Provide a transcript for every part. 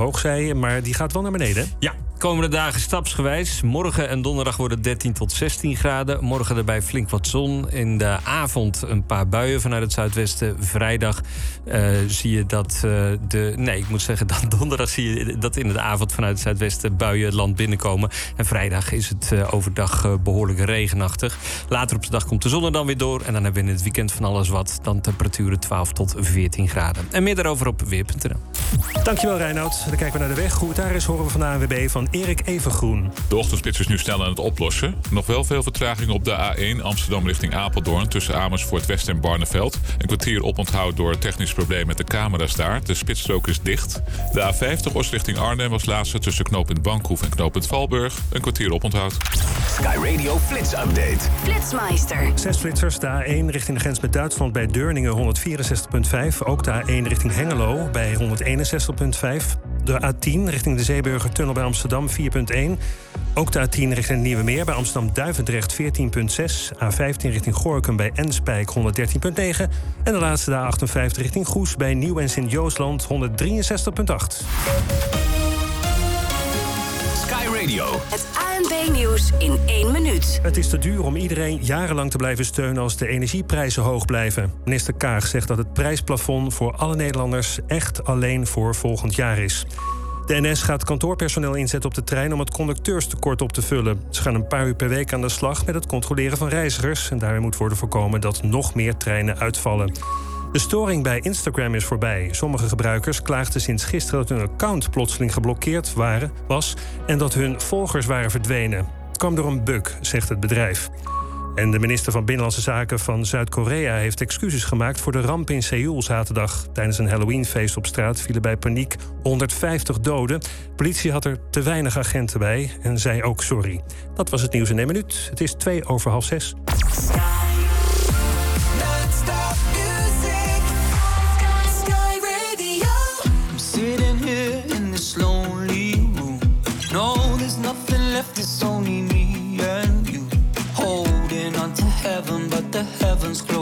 hoog zei, maar die gaat wel naar beneden. Ja, komende dagen stapsgewijs. Morgen en donderdag worden 13 tot 16 graden. Morgen erbij flink wat zon. In de avond een paar buien vanuit het zuidwesten. Vrijdag uh, zie je dat uh, de. Nee, ik moet zeggen, dan donderdag zie je dat in de avond vanuit het zuidwesten buien het land binnenkomen. En vrijdag is het uh, overdag behoorlijk regenachtig. Later op de dag komt de zon er dan weer door. En dan hebben we in het weekend van alles wat. Dan temperaturen 12 tot 14 graden. En meer daarover op weer.nl. Dankjewel Reinoud. Dan kijken we naar de weg. Het daar is, horen we van de ANWB van Erik Evengroen. De ochtendspits is nu snel aan het oplossen. Nog wel veel vertraging op de A1 Amsterdam richting Apeldoorn... tussen Amersfoort West en Barneveld. Een kwartier oponthoud door technisch probleem met de camera's daar. De spitsstrook is dicht. De A50 Oost richting Arnhem was laatste tussen knooppunt Bankhoef en knooppunt Valburg. Een kwartier oponthoud. Sky Radio Flits Update. Flitsmeister. Zes flitsers. De A1 richting de grens met Duitsland bij Deurningen 164.5. Ook de A1 richting Hengelo bij 161.5. De A10 richting de Zeeburgertunnel bij Amsterdam 4.1. Ook de A10 richting Nieuwe Meer bij Amsterdam Duivendrecht 14.6. A15 richting Gorkum bij Enspijk 113.9. En de laatste de A58 richting Goes bij Nieuw en Sint-Joosland 163.8. Sky Radio. Het ANB-nieuws in één minuut. Het is te duur om iedereen jarenlang te blijven steunen als de energieprijzen hoog blijven. Minister Kaag zegt dat het prijsplafond voor alle Nederlanders echt alleen voor volgend jaar is. De NS gaat kantoorpersoneel inzetten op de trein om het conducteurstekort op te vullen. Ze gaan een paar uur per week aan de slag met het controleren van reizigers. En daarmee moet worden voorkomen dat nog meer treinen uitvallen. De storing bij Instagram is voorbij. Sommige gebruikers klaagden sinds gisteren dat hun account plotseling geblokkeerd waren, was en dat hun volgers waren verdwenen. Het kwam door een bug, zegt het bedrijf. En de minister van Binnenlandse Zaken van Zuid-Korea heeft excuses gemaakt voor de ramp in Seoul zaterdag. Tijdens een Halloweenfeest op straat vielen bij paniek 150 doden. Politie had er te weinig agenten bij en zei ook sorry. Dat was het nieuws in één minuut. Het is twee over half zes. Close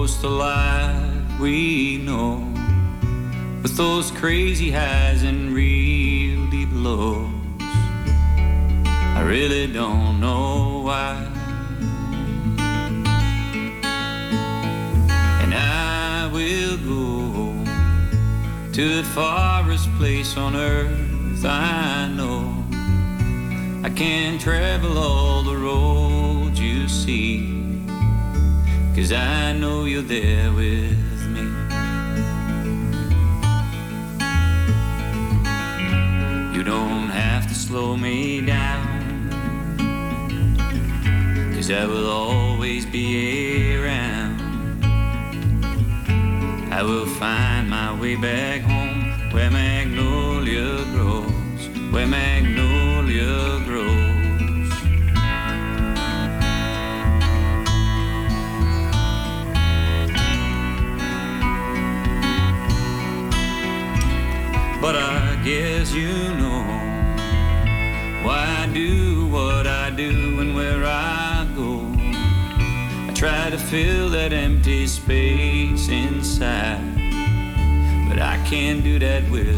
close to life we know. With those crazy highs find my way back home. can do that with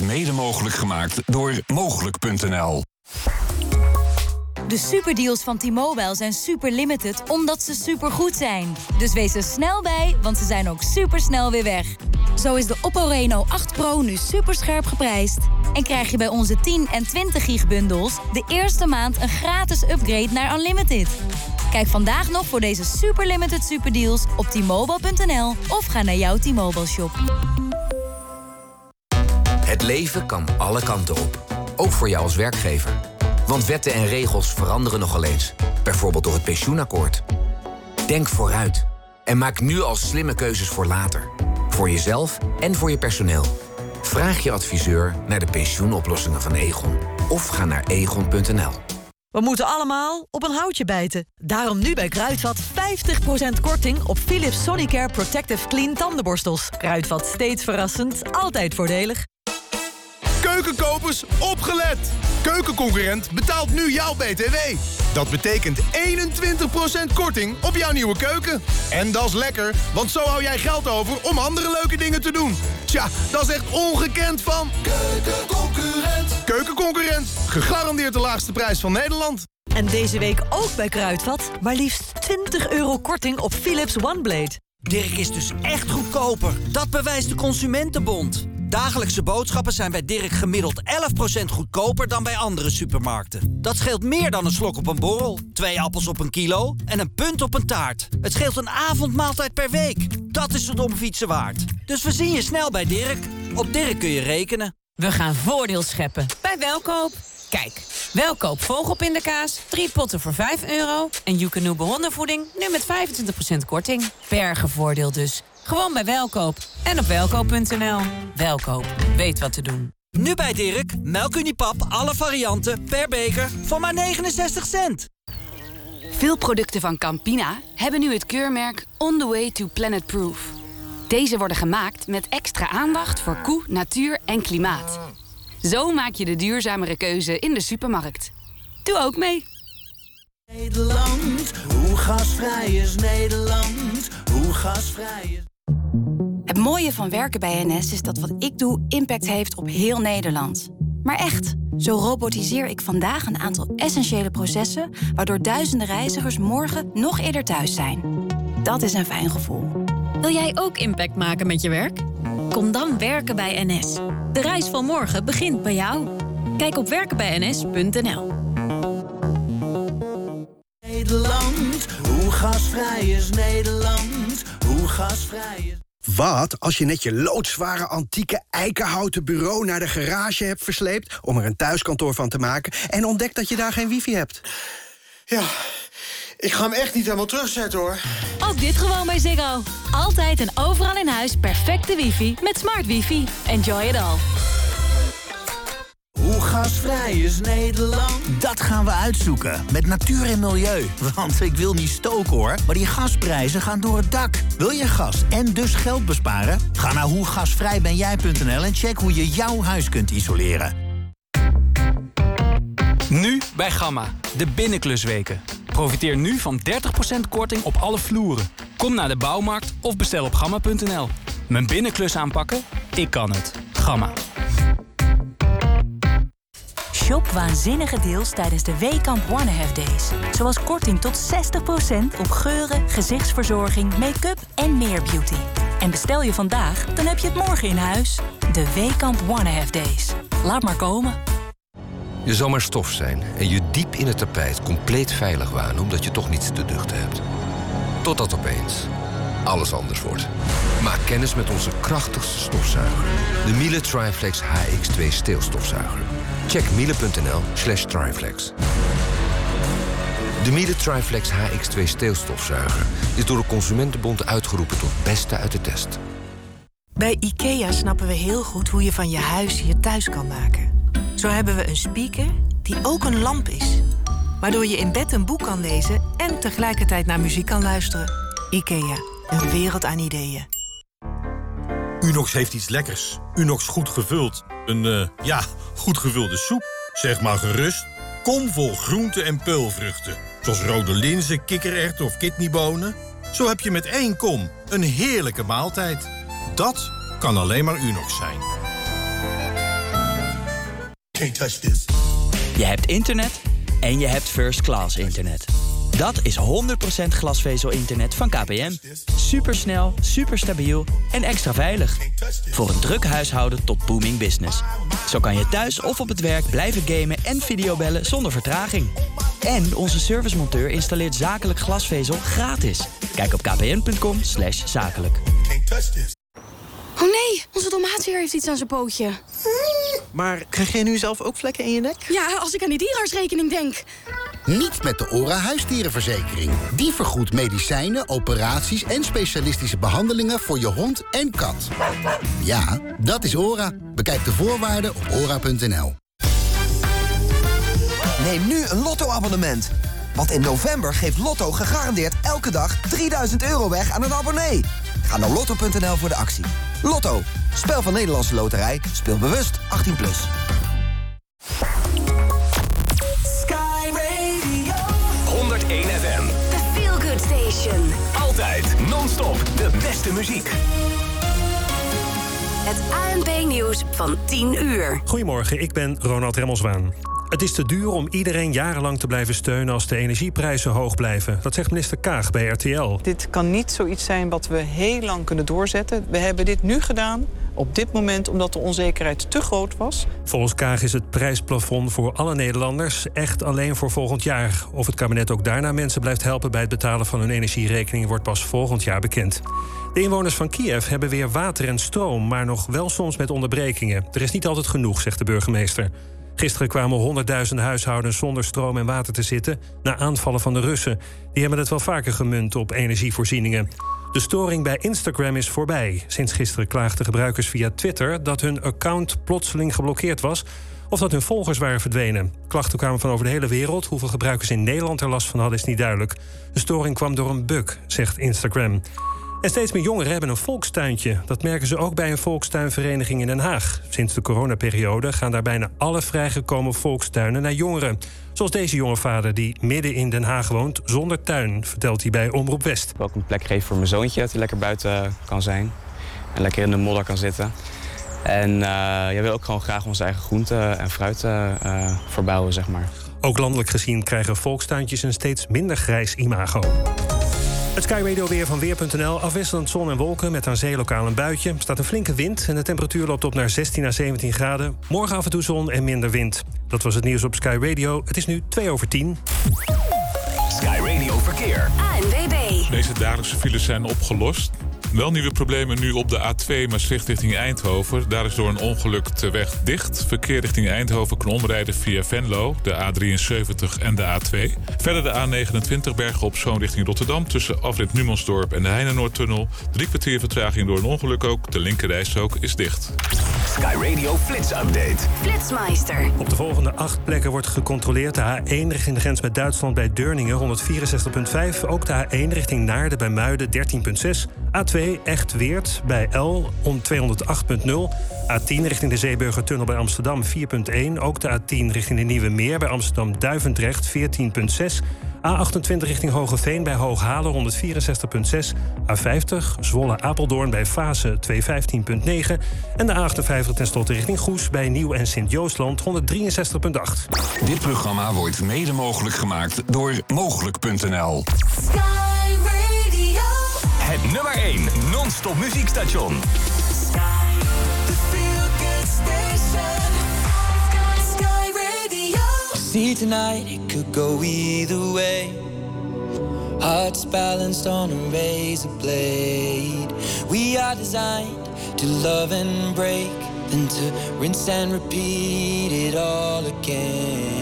mede mogelijk gemaakt door Mogelijk.nl. De superdeals van T-Mobile zijn super limited omdat ze super goed zijn. Dus wees er snel bij, want ze zijn ook super snel weer weg. Zo is de Oppo Reno 8 Pro nu super scherp geprijsd. En krijg je bij onze 10 en 20 gig bundels de eerste maand een gratis upgrade naar Unlimited. Kijk vandaag nog voor deze super limited superdeals op t-mobile.nl of ga naar jouw T-Mobile shop. Leven kan alle kanten op. Ook voor jou als werkgever. Want wetten en regels veranderen nogal eens. Bijvoorbeeld door het pensioenakkoord. Denk vooruit. En maak nu al slimme keuzes voor later. Voor jezelf en voor je personeel. Vraag je adviseur naar de pensioenoplossingen van Egon. Of ga naar egon.nl. We moeten allemaal op een houtje bijten. Daarom nu bij Kruidvat 50% korting op Philips Sonicare Protective Clean tandenborstels. Kruidvat steeds verrassend, altijd voordelig. Keukenkopers, opgelet! Keukenconcurrent betaalt nu jouw BTW. Dat betekent 21% korting op jouw nieuwe keuken. En dat is lekker, want zo hou jij geld over om andere leuke dingen te doen. Tja, dat is echt ongekend van... Keukenconcurrent. Keukenconcurrent, gegarandeerd de laagste prijs van Nederland. En deze week ook bij Kruidvat maar liefst 20 euro korting op Philips OneBlade. Dirk is dus echt goedkoper. Dat bewijst de Consumentenbond. Dagelijkse boodschappen zijn bij Dirk gemiddeld 11% goedkoper dan bij andere supermarkten. Dat scheelt meer dan een slok op een borrel, twee appels op een kilo en een punt op een taart. Het scheelt een avondmaaltijd per week. Dat is het om fietsen waard. Dus we zien je snel bij Dirk. Op Dirk kun je rekenen. We gaan voordeel scheppen bij Welkoop. Kijk, Welkoop vogelpindakaas, drie potten voor 5 euro... en Joekanoe hondenvoeding nu met 25% korting. Bergenvoordeel dus. Gewoon bij Welkoop en op welkoop.nl. Welkoop, weet wat te doen. Nu bij Dirk, melkuniepap, alle varianten, per beker, voor maar 69 cent. Veel producten van Campina hebben nu het keurmerk On the Way to Planet Proof. Deze worden gemaakt met extra aandacht voor koe, natuur en klimaat. Zo maak je de duurzamere keuze in de supermarkt. Doe ook mee. Nederland, hoe gasvrij is Nederland? Hoe gasvrij is... Het mooie van werken bij NS is dat wat ik doe impact heeft op heel Nederland. Maar echt, zo robotiseer ik vandaag een aantal essentiële processen... waardoor duizenden reizigers morgen nog eerder thuis zijn. Dat is een fijn gevoel. Wil jij ook impact maken met je werk? Kom dan werken bij NS. De reis van morgen begint bij jou. Kijk op werkenbijns.nl. Nederland? Hoe gasvrij is Nederland? Hoe gasvrij is... Wat als je net je loodzware antieke eikenhouten bureau naar de garage hebt versleept om er een thuiskantoor van te maken en ontdekt dat je daar geen wifi hebt? Ja, ik ga hem echt niet helemaal terugzetten hoor. Ook dit gewoon bij Ziggo. Altijd en overal in huis perfecte wifi met smart wifi. Enjoy it all. Hoe gasvrij is Nederland? Dat gaan we uitzoeken met natuur en milieu. Want ik wil niet stoken hoor, maar die gasprijzen gaan door het dak. Wil je gas en dus geld besparen? Ga naar hoegasvrijbenjij.nl en check hoe je jouw huis kunt isoleren. Nu bij Gamma, de binnenklusweken. Profiteer nu van 30% korting op alle vloeren. Kom naar de bouwmarkt of bestel op gamma.nl. Mijn binnenklus aanpakken? Ik kan het. Gamma. Shop waanzinnige deals tijdens de Weekamp One Half Days. Zoals korting tot 60% op geuren, gezichtsverzorging, make-up en meer beauty. En bestel je vandaag, dan heb je het morgen in huis. De Weekamp One Half Days. Laat maar komen. Je zal maar stof zijn en je diep in het tapijt compleet veilig wanen omdat je toch niets te duchten hebt. Totdat opeens alles anders wordt. Maak kennis met onze krachtigste stofzuiger. De Miele Triflex HX2 steelstofzuiger. Check miele.nl slash triflex. De Miele Triflex HX2 steelstofzuiger is door de Consumentenbond uitgeroepen tot beste uit de test. Bij IKEA snappen we heel goed hoe je van je huis je thuis kan maken. Zo hebben we een speaker die ook een lamp is. Waardoor je in bed een boek kan lezen en tegelijkertijd naar muziek kan luisteren. IKEA, een wereld aan ideeën. Unox heeft iets lekkers. Unox goed gevuld. Een, eh, ja, goed gevulde soep. Zeg maar gerust. Komvol groenten en peulvruchten. Zoals rode linzen, kikkererwten of kidneybonen. Zo heb je met één kom een heerlijke maaltijd. Dat kan alleen maar Unox zijn. Can't touch this. Je hebt internet en je hebt first class internet. Dat is 100% glasvezel-internet van KPN. Supersnel, superstabiel en extra veilig. Voor een druk huishouden tot booming business. Zo kan je thuis of op het werk blijven gamen en videobellen zonder vertraging. En onze servicemonteur installeert zakelijk glasvezel gratis. Kijk op kpn.com zakelijk. Oh nee, onze tomaatjeer heeft iets aan zijn pootje. Maar krijg jij nu zelf ook vlekken in je nek? Ja, als ik aan die dierartsrekening denk. Niet met de ORA huisdierenverzekering. Die vergoedt medicijnen, operaties en specialistische behandelingen voor je hond en kat. Ja, dat is ORA. Bekijk de voorwaarden op ora.nl. Neem nu een Lotto-abonnement. Want in november geeft Lotto gegarandeerd elke dag 3000 euro weg aan een abonnee. Ga naar lotto.nl voor de actie. Lotto, spel van Nederlandse Loterij. Speel bewust 18+. Plus. Sky Radio 101 FM. The Feel Good Station. Altijd non-stop de beste muziek. Het ANP-nieuws van 10 uur. Goedemorgen, ik ben Ronald Remmelswaan. Het is te duur om iedereen jarenlang te blijven steunen als de energieprijzen hoog blijven. Dat zegt minister Kaag bij RTL. Dit kan niet zoiets zijn wat we heel lang kunnen doorzetten. We hebben dit nu gedaan, op dit moment, omdat de onzekerheid te groot was. Volgens Kaag is het prijsplafond voor alle Nederlanders echt alleen voor volgend jaar. Of het kabinet ook daarna mensen blijft helpen bij het betalen van hun energierekening wordt pas volgend jaar bekend. De inwoners van Kiev hebben weer water en stroom, maar nog wel soms met onderbrekingen. Er is niet altijd genoeg, zegt de burgemeester. Gisteren kwamen honderdduizenden huishoudens zonder stroom en water te zitten na aanvallen van de Russen. Die hebben het wel vaker gemunt op energievoorzieningen. De storing bij Instagram is voorbij. Sinds gisteren klaagden gebruikers via Twitter dat hun account plotseling geblokkeerd was of dat hun volgers waren verdwenen. Klachten kwamen van over de hele wereld. Hoeveel gebruikers in Nederland er last van hadden is niet duidelijk. De storing kwam door een bug, zegt Instagram. En steeds meer jongeren hebben een volkstuintje. Dat merken ze ook bij een volkstuinvereniging in Den Haag. Sinds de coronaperiode gaan daar bijna alle vrijgekomen volkstuinen naar jongeren. Zoals deze jonge vader die midden in Den Haag woont zonder tuin, vertelt hij bij Omroep West. Ook een plek geven voor mijn zoontje, dat hij lekker buiten kan zijn. En lekker in de modder kan zitten. En uh, jij wil ook gewoon graag onze eigen groenten en fruit uh, verbouwen, zeg maar. Ook landelijk gezien krijgen volkstuintjes een steeds minder grijs imago. Het Sky Radio weer van Weer.nl. Afwisselend zon en wolken met aan zee lokaal een buitje. Staat een flinke wind en de temperatuur loopt op naar 16 à 17 graden. Morgen af en toe zon en minder wind. Dat was het nieuws op Sky Radio. Het is nu 2 over 10. Sky Radio verkeer. ANWB. Deze dagelijkse files zijn opgelost. Wel nieuwe problemen nu op de A2 Maastricht richting Eindhoven. Daar is door een ongeluk de weg dicht. Verkeer richting Eindhoven kan omrijden via Venlo, de A73 en de A2. Verder de A29 Bergen op Zoon richting Rotterdam... tussen afrit Numansdorp en de Heinenoordtunnel. Drie kwartier vertraging door een ongeluk ook. De linkerrijstrook is dicht. Sky Radio Flits Update. Flitsmeister. Op de volgende acht plekken wordt gecontroleerd. De A1 richting de grens met Duitsland bij Deurningen 164,5. Ook de A1 richting Naarden bij Muiden 13,6. A2 Echt Weert bij L om 208,0. A10 richting de Zeeburgertunnel bij Amsterdam 4,1. Ook de A10 richting de Nieuwe Meer bij Amsterdam Duivendrecht 14,6. A28 richting Hogeveen bij Hooghalen 164,6. A50 Zwolle-Apeldoorn bij Fase 215,9. En de A58 ten slotte richting Goes bij Nieuw en Sint-Joosland 163,8. Dit programma wordt mede mogelijk gemaakt door Mogelijk.nl. Het nummer 1 non-stop muziekstation. See tonight it could go either way. Hearts balanced on a razor blade. We are designed to love and break, then to rinse and repeat it all again.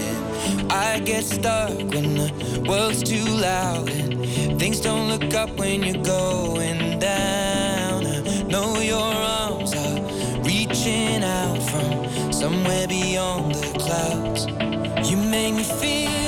I get stuck when the world's too loud and things don't look up when you're going down. I know your arms are reaching out from somewhere beyond the clouds. You make me feel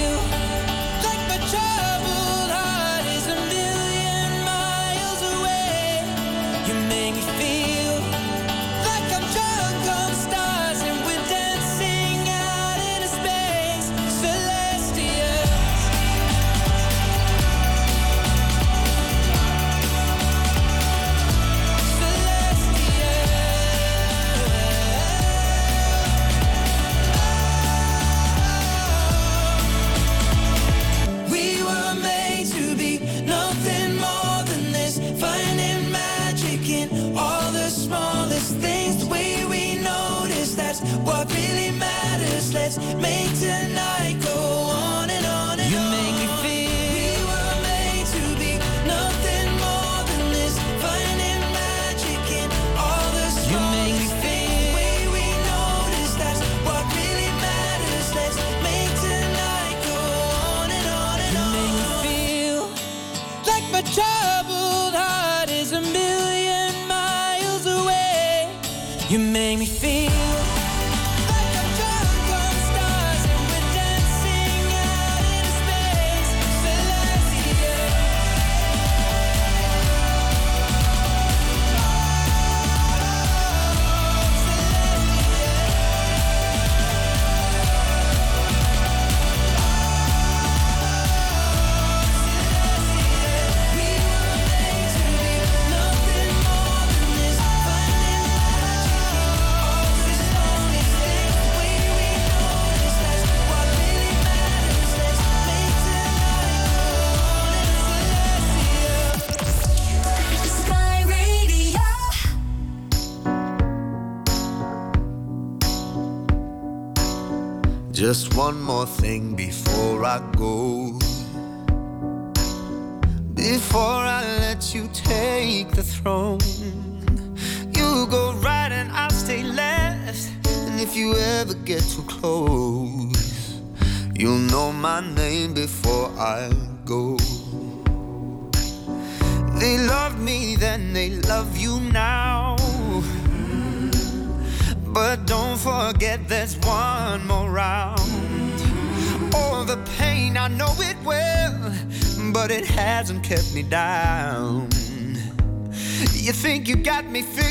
me feel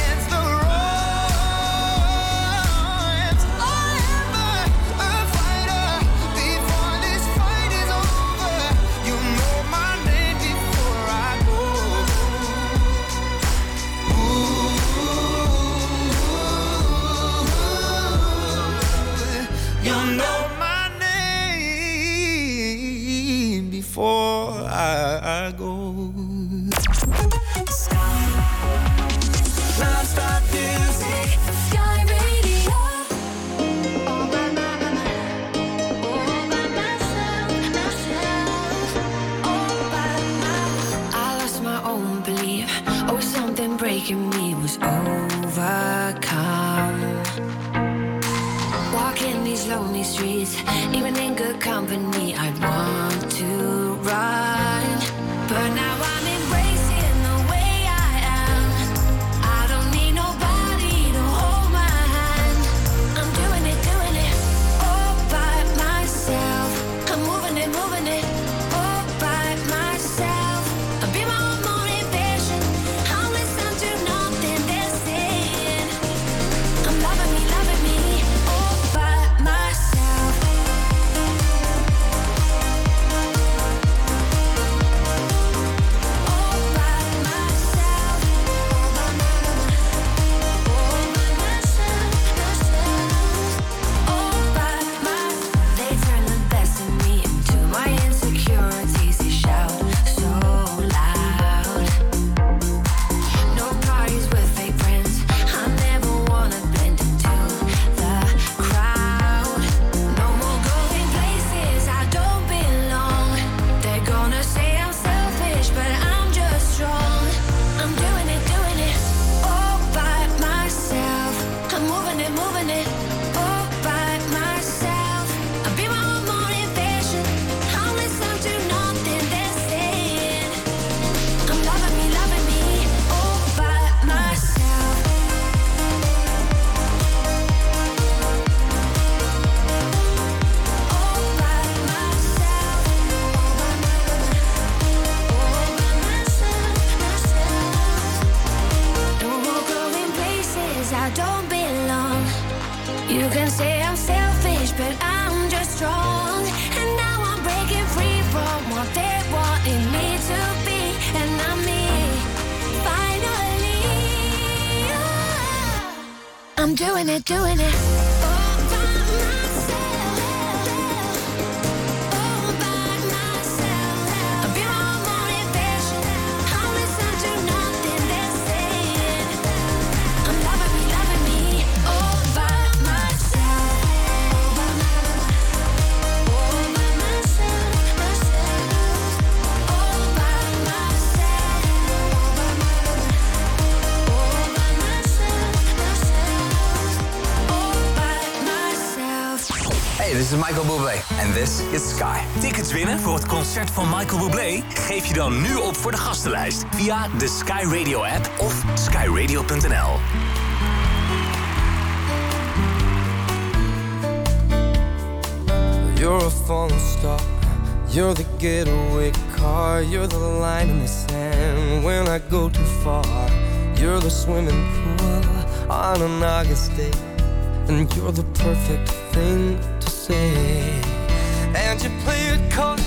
company. This is Sky. Tickets winnen voor het concert van Michael Bublé? Geef je dan nu op voor de gastenlijst via de Sky Radio app of skyradio.nl. You're a falling star. You're the getaway car. You're the line in the sand when I go too far. You're the swimming pool on an August day. And you're the perfect thing to say. And you play it coy,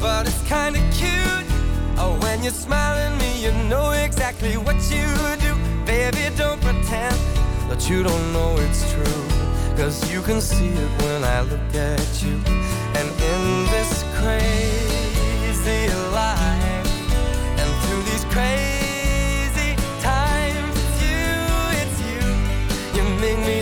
but it's kinda cute. Oh, when you smile at me, you know exactly what you do. Baby, don't pretend that you don't know it's true. Cause you can see it when I look at you. And in this crazy life, and through these crazy times, it's you, it's you. You make me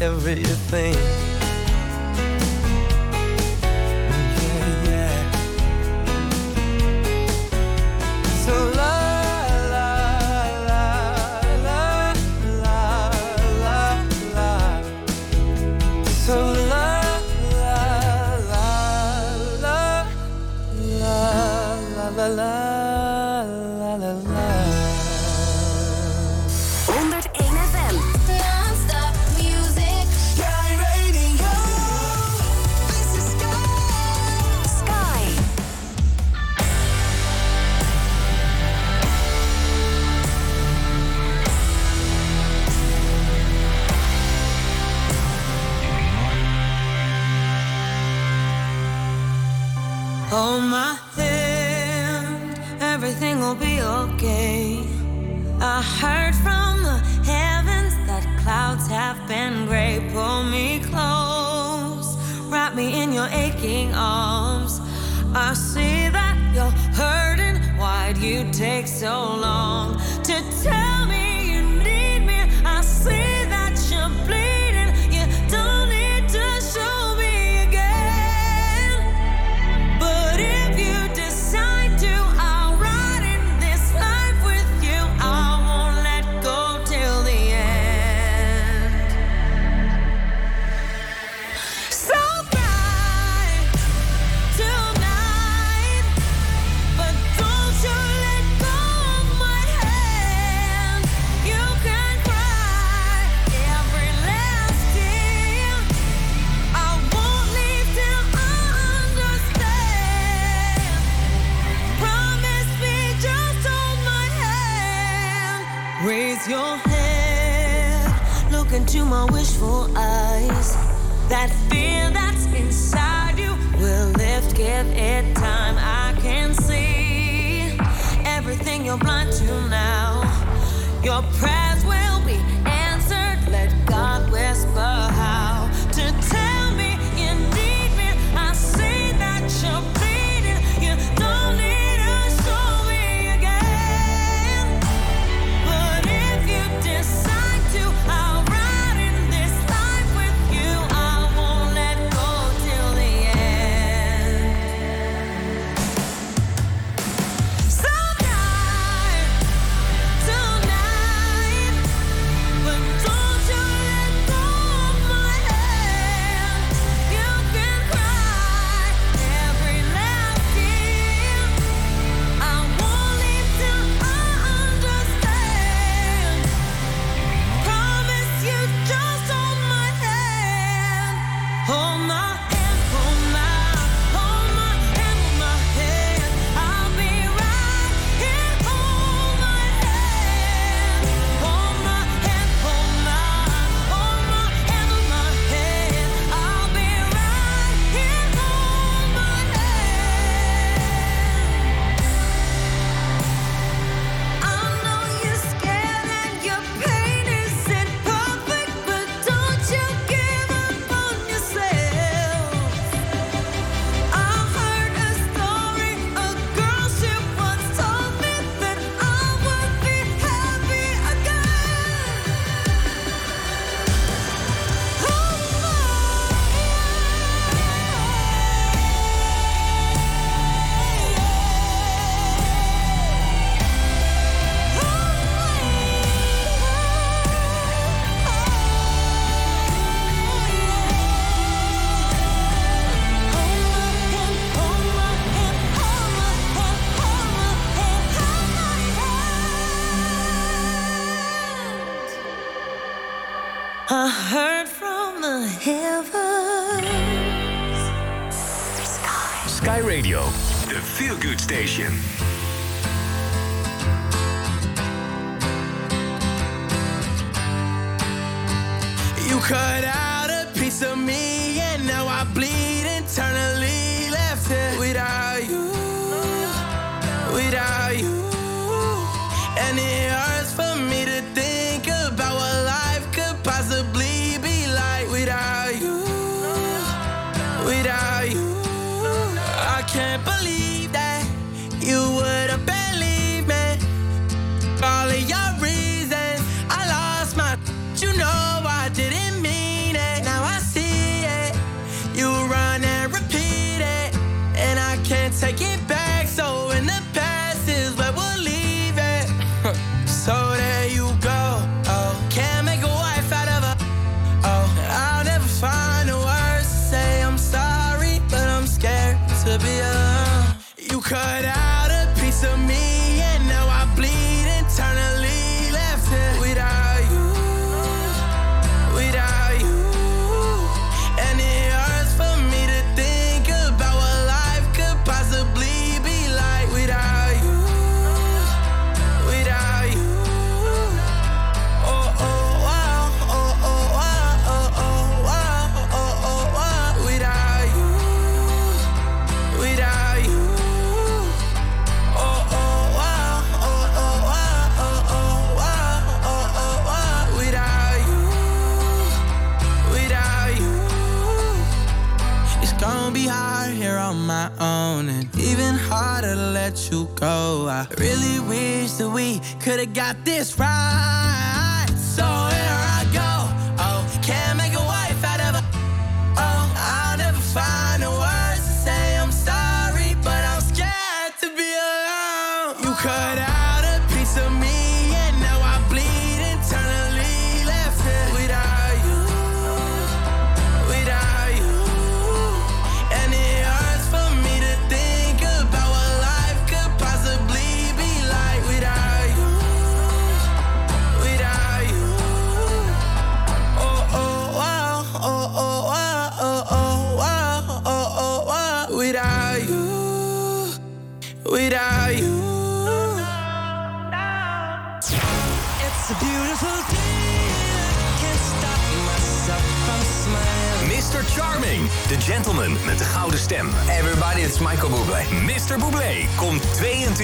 Everything. Your prayers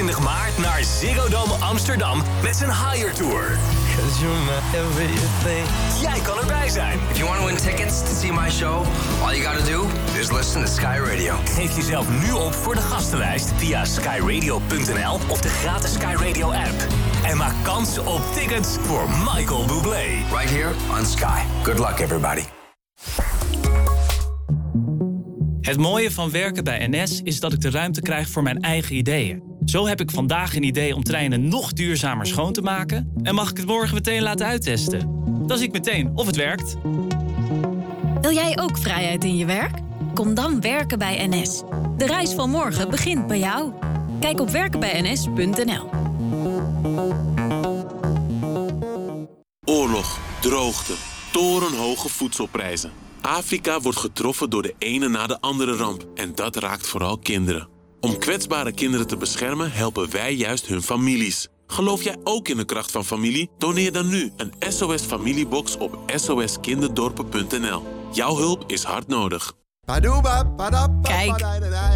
22 maart naar Ziggo Dome Amsterdam met zijn Higher Tour. Jij kan erbij zijn. If you want to win tickets to see my show, all you gotta do is listen to Sky Radio. Geef jezelf nu op voor de gastenlijst via skyradio.nl of de gratis Sky Radio app. En maak kans op tickets voor Michael Bublé. Right here on Sky. Good luck, everybody. Het mooie van werken bij NS is dat ik de ruimte krijg voor mijn eigen ideeën. Zo heb ik vandaag een idee om treinen nog duurzamer schoon te maken... en mag ik het morgen meteen laten uittesten. Dan zie ik meteen of het werkt. Wil jij ook vrijheid in je werk? Kom dan werken bij NS. De reis van morgen begint bij jou. Kijk op werkenbijns.nl. Oorlog, droogte, torenhoge voedselprijzen. Afrika wordt getroffen door de ene na de andere ramp. En dat raakt vooral kinderen. Om kwetsbare kinderen te beschermen helpen wij juist hun families. Geloof jij ook in de kracht van familie? Doneer dan nu een SOS Familiebox op soskinderdorpen.nl. Jouw hulp is hard nodig. Kijk,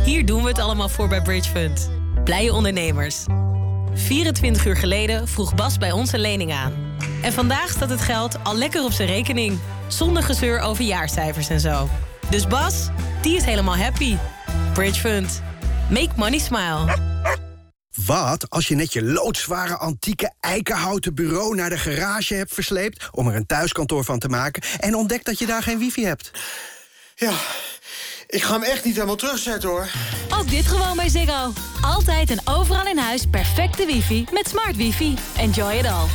hier doen we het allemaal voor bij Bridge Fund. Blije ondernemers. 24 uur geleden vroeg Bas bij ons een lening aan. En vandaag staat het geld al lekker op zijn rekening. Zonder gezeur over jaarcijfers en zo. Dus Bas, die is helemaal happy. Bridge Fund. Make money smile. Wat als je net je loodzware antieke eikenhouten bureau naar de garage hebt versleept... om er een thuiskantoor van te maken en ontdekt dat je daar geen wifi hebt? Ja, ik ga hem echt niet helemaal terugzetten hoor. Ook dit gewoon bij Ziggo. Altijd en overal in huis perfecte wifi met smart wifi. Enjoy it all.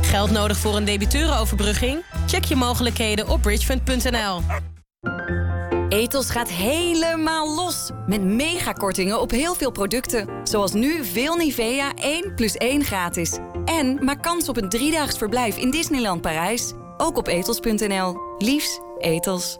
Geld nodig voor een debiteurenoverbrugging? Check je mogelijkheden op bridgefund.nl. Ethos gaat helemaal los. Met megakortingen op heel veel producten. Zoals nu veel Nivea 1 plus 1 gratis. En maak kans op een driedaags verblijf in Disneyland Parijs. Ook op ethos.nl. Liefs, Ethos.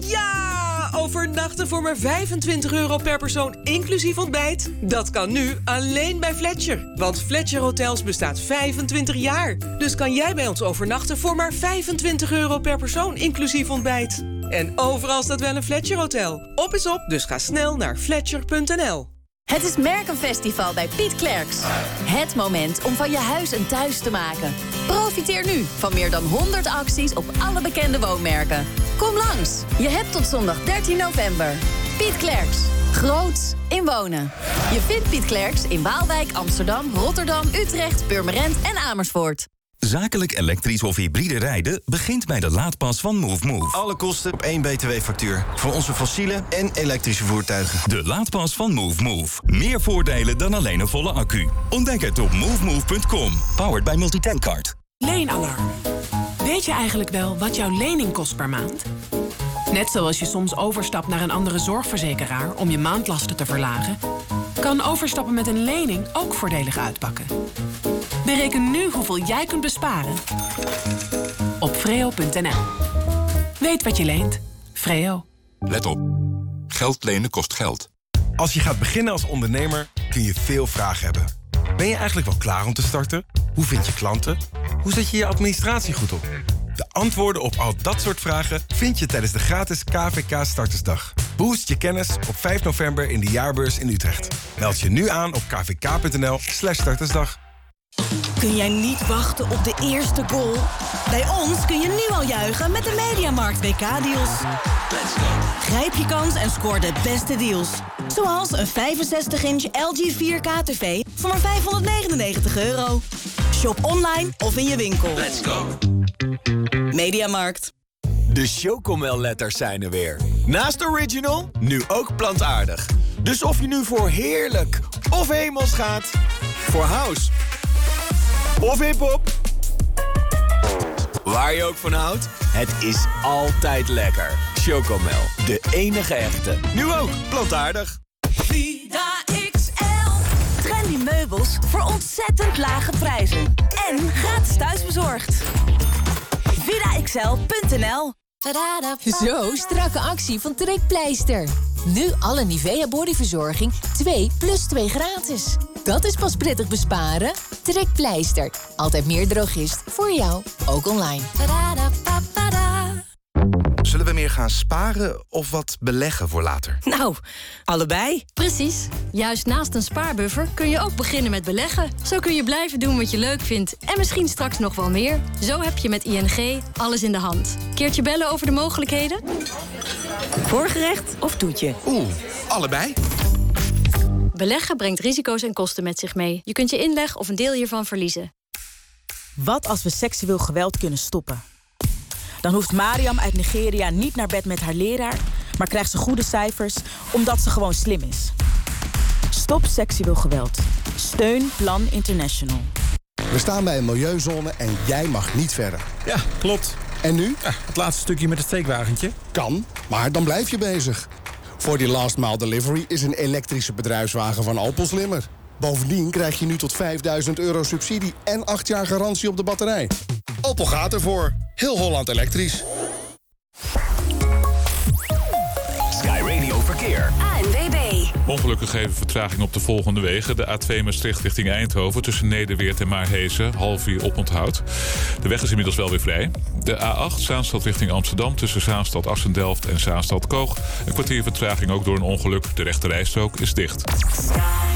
Ja! Overnachten voor maar 25 euro per persoon, inclusief ontbijt? Dat kan nu alleen bij Fletcher. Want Fletcher Hotels bestaat 25 jaar. Dus kan jij bij ons overnachten voor maar 25 euro per persoon, inclusief ontbijt. En overal staat wel een Fletcher Hotel. Op is op, dus ga snel naar fletcher.nl. Het is Merkenfestival bij Piet Klerks. Het moment om van je huis een thuis te maken. Profiteer nu van meer dan 100 acties op alle bekende woonmerken. Kom langs. Je hebt tot zondag 13 november. Piet Klerks. Groots in wonen. Je vindt Piet Klerks in Waalwijk, Amsterdam, Rotterdam, Utrecht, Purmerend en Amersfoort. Zakelijk elektrisch of hybride rijden begint bij de laadpas van Move Move. Alle kosten op één btw-factuur. Voor onze fossiele en elektrische voertuigen. De laadpas van Move Move. Meer voordelen dan alleen een volle accu. Ontdek het op movemove.com. Powered by Multitankcard. Leenalarm. Weet je eigenlijk wel wat jouw lening kost per maand? Net zoals je soms overstapt naar een andere zorgverzekeraar om je maandlasten te verlagen, kan overstappen met een lening ook voordelig uitpakken. Bereken nu hoeveel jij kunt besparen op freo.nl. Weet wat je leent. Freo. Let op. Geld lenen kost geld. Als je gaat beginnen als ondernemer kun je veel vragen hebben. Ben je eigenlijk wel klaar om te starten? Hoe vind je klanten? Hoe zet je je administratie goed op? De antwoorden op al dat soort vragen vind je tijdens de gratis KVK Startersdag. Boost je kennis op 5 november in de jaarbeurs in Utrecht. Meld je nu aan op kvk.nl slash startersdag. Kun jij niet wachten op de eerste goal? Bij ons kun je nu al juichen met de Mediamarkt WK-deals. Grijp je kans en scoor de beste deals. Zoals een 65-inch LG 4K TV voor maar 599 euro. Shop online of in je winkel. Let's go. Mediamarkt. De Chocomel-letters zijn er weer. Naast original, nu ook plantaardig. Dus of je nu voor heerlijk of hemels gaat... voor house of hiphop... waar je ook van houdt, het is altijd lekker. Chocomel, de enige echte. Nu ook plantaardig. Vida XL. Trendy meubels voor ontzettend lage prijzen. En gratis thuisbezorgd. VidaXL.nl Zo, strakke actie van Trekpleister. Nu alle Nivea bodyverzorging 2 plus 2 gratis. Dat is pas prettig besparen. Trekpleister. Altijd meer drogist voor jou, ook online. Zullen we meer gaan sparen of wat beleggen voor later? Nou, allebei. Precies. Juist naast een spaarbuffer kun je ook beginnen met beleggen. Zo kun je blijven doen wat je leuk vindt en misschien straks nog wel meer. Zo heb je met ING alles in de hand. Keertje bellen over de mogelijkheden? Voorgerecht of toetje? Oeh, allebei. Beleggen brengt risico's en kosten met zich mee. Je kunt je inleg of een deel hiervan verliezen. Wat als we seksueel geweld kunnen stoppen? Dan hoeft Mariam uit Nigeria niet naar bed met haar leraar, maar krijgt ze goede cijfers omdat ze gewoon slim is. Stop seksueel geweld. Steun Plan International. We staan bij een milieuzone en jij mag niet verder. Ja, klopt. En nu? het laatste stukje met het steekwagentje. Kan, maar dan blijf je bezig. Voor die last mile delivery is een elektrische bedrijfswagen van Opel slimmer. Bovendien krijg je nu tot 5000 euro subsidie en 8 jaar garantie op de batterij. Opel gaat ervoor. Heel Holland elektrisch. Sky Radio Verkeer. ANWB. Ongelukken geven vertraging op de volgende wegen. De A2 Maastricht richting Eindhoven tussen Nederweert en Maarhezen. Half uur oponthoud. De weg is inmiddels wel weer vrij. De A8 Zaanstad richting Amsterdam tussen Zaanstad Assendelft en Zaanstad Koog. Een kwartier vertraging ook door een ongeluk. De rechte rijstrook is dicht. Sky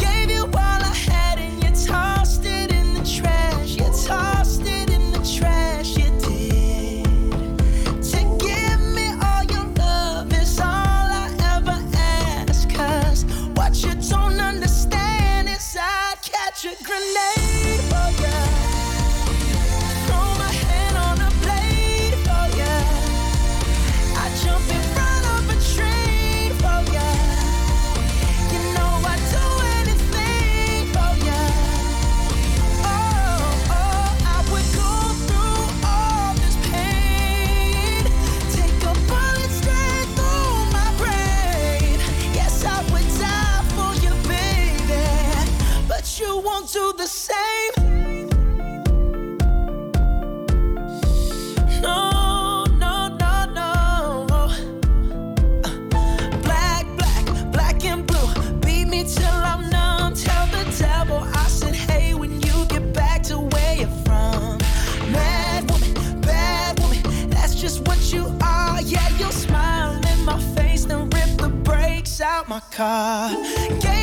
car.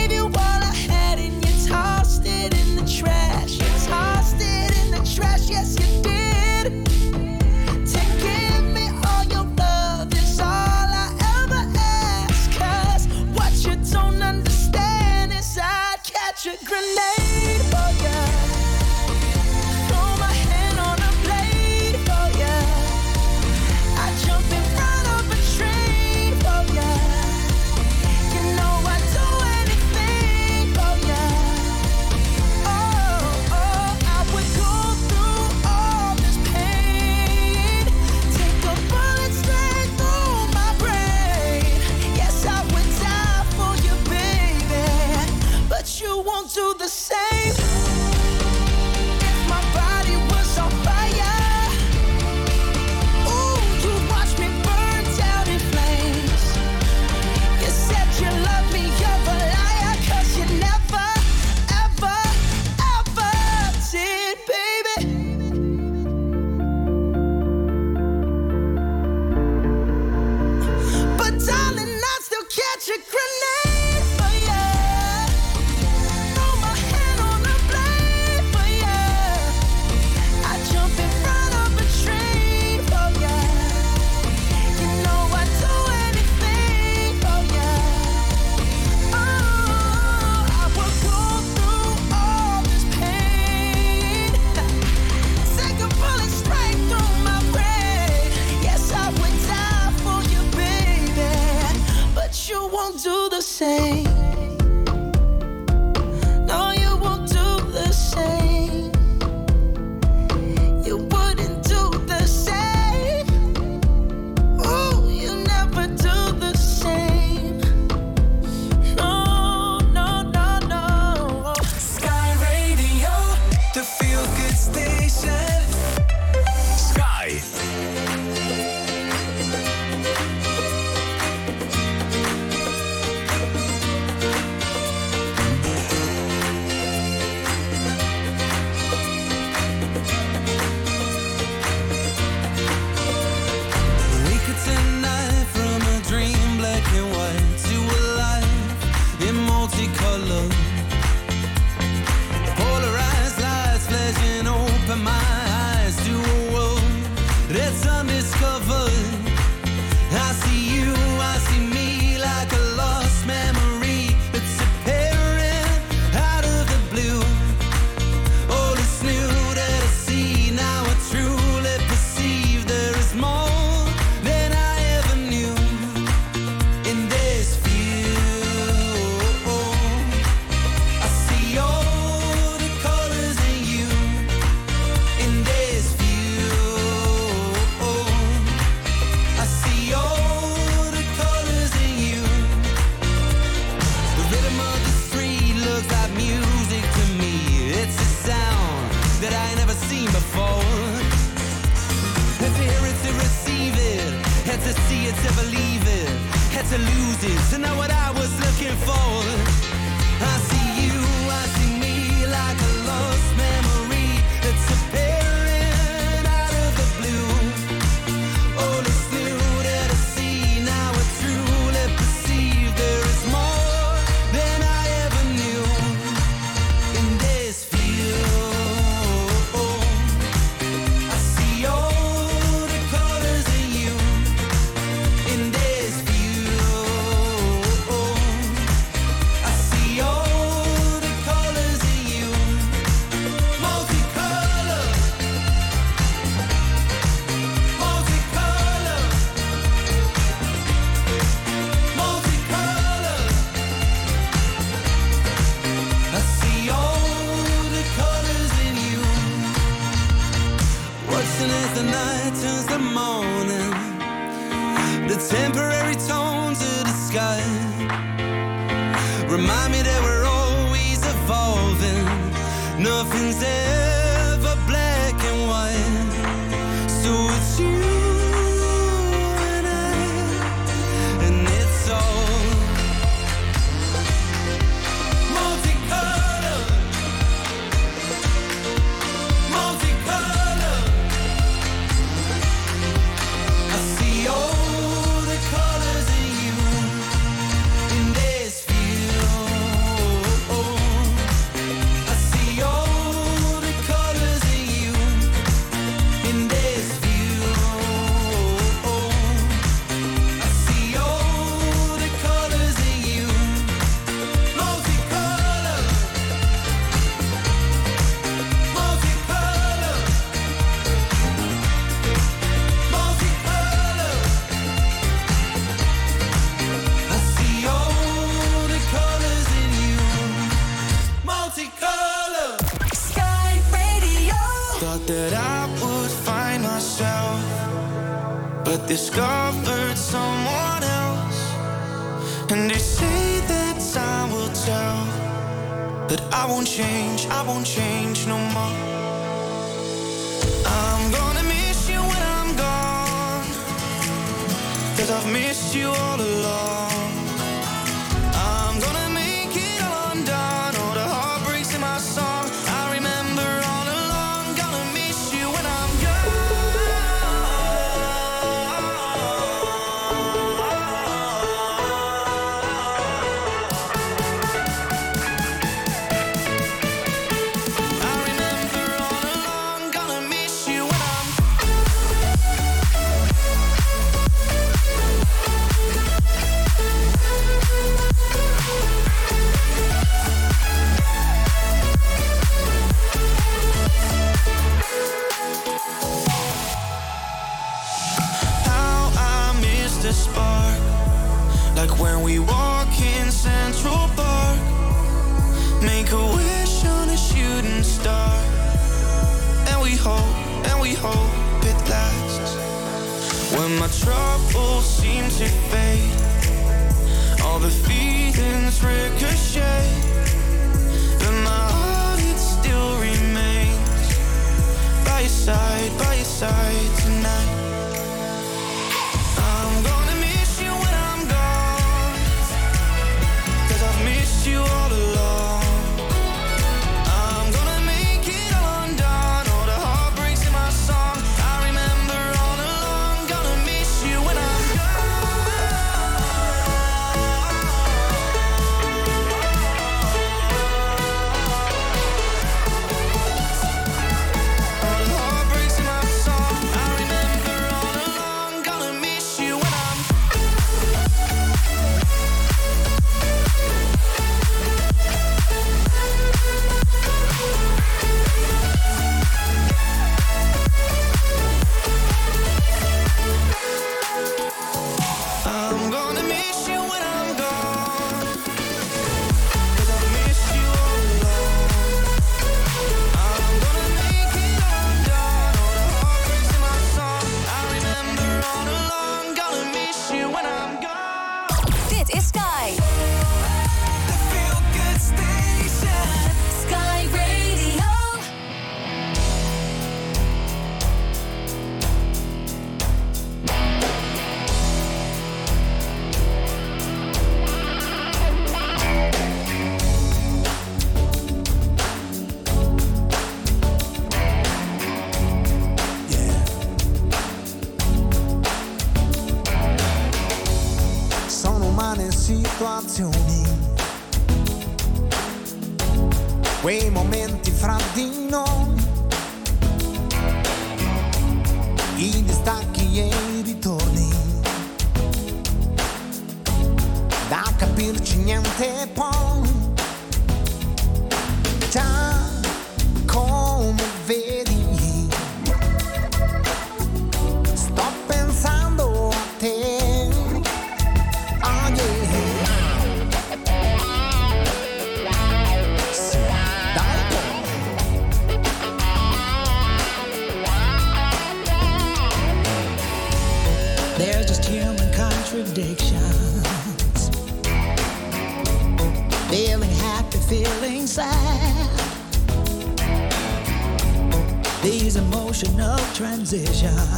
transition.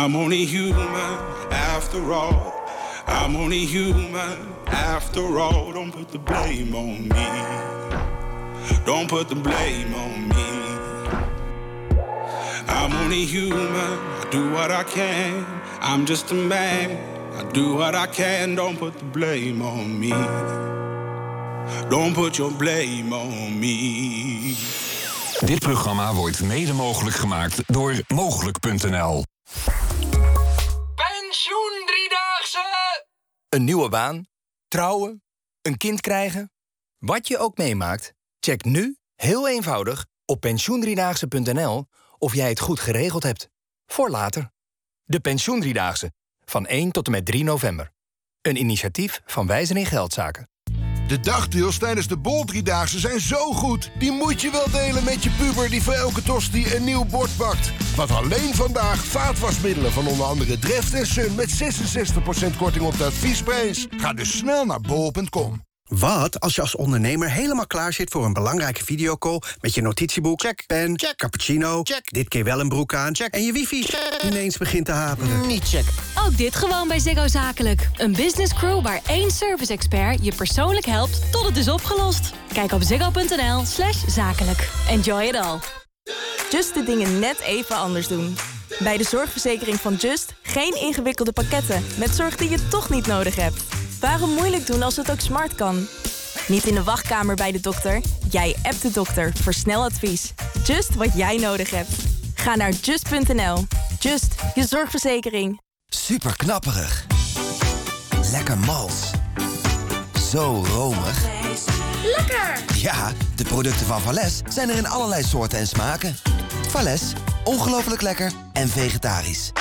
I'm only human after all. I'm only human after all. Don't put the blame on me. Don't put the blame on me. I'm only human. I do what I can. I'm just a man. I do what I can. Don't put the blame on me. Don't put your blame on me. Dit programma wordt mede mogelijk gemaakt door Mogelijk.nl. Een nieuwe baan, trouwen, een kind krijgen. Wat je ook meemaakt, check nu heel eenvoudig op pensioendriedaagse.nl of jij het goed geregeld hebt. Voor later. De Pensioendriedaagse. Van 1 tot en met 3 november. Een initiatief van Wijzen in Geldzaken. De dagdeals tijdens de Bol Driedaagse zijn zo goed. Die moet je wel delen met je puber die voor elke tosti een nieuw bord bakt. Want alleen vandaag vaatwasmiddelen van onder andere Dreft en Sun... met 66% korting op de adviesprijs. Ga dus snel naar bol.com. Wat als je als ondernemer helemaal klaar zit voor een belangrijke videocall... met je notitieboek, check, pen, check, cappuccino, check. dit keer wel een broek aan... Check. en je wifi ineens begint te haperen? Niet check. Ook dit gewoon bij Ziggo Zakelijk. Een business crew waar één service expert je persoonlijk helpt tot het is opgelost. Kijk op ziggo.nl slash zakelijk. Enjoy it all. Just de dingen net even anders doen. Bij de zorgverzekering van Just geen ingewikkelde pakketten... met zorg die je toch niet nodig hebt. Waarom moeilijk doen als het ook smart kan? Niet in de wachtkamer bij de dokter. Jij appt de dokter voor snel advies. Just wat jij nodig hebt. Ga naar just.nl. Just, je zorgverzekering. Super knapperig. Lekker mals. Zo romig. Lekker! Ja, de producten van Vales zijn er in allerlei soorten en smaken. Vales, ongelooflijk lekker en vegetarisch.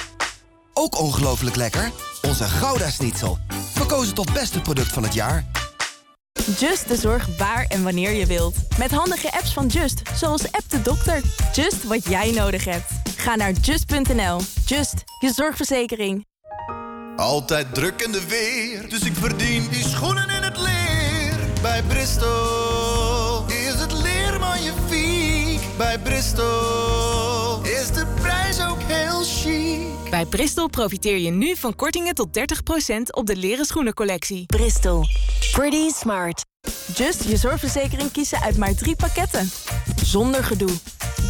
Ook ongelooflijk lekker, onze Gouda Schnitzel. Verkozen tot beste product van het jaar. Just de zorg waar en wanneer je wilt. Met handige apps van Just, zoals App de dokter. Just wat jij nodig hebt. Ga naar just.nl. Just, je zorgverzekering. Altijd druk in de weer, dus ik verdien die schoenen in het leer. Bij Bristol is het leer magnifiek. Bij Bristol Bij Bristol profiteer je nu van kortingen tot 30% op de leren schoenencollectie. Bristol. Pretty smart. Just je zorgverzekering kiezen uit maar drie pakketten. Zonder gedoe.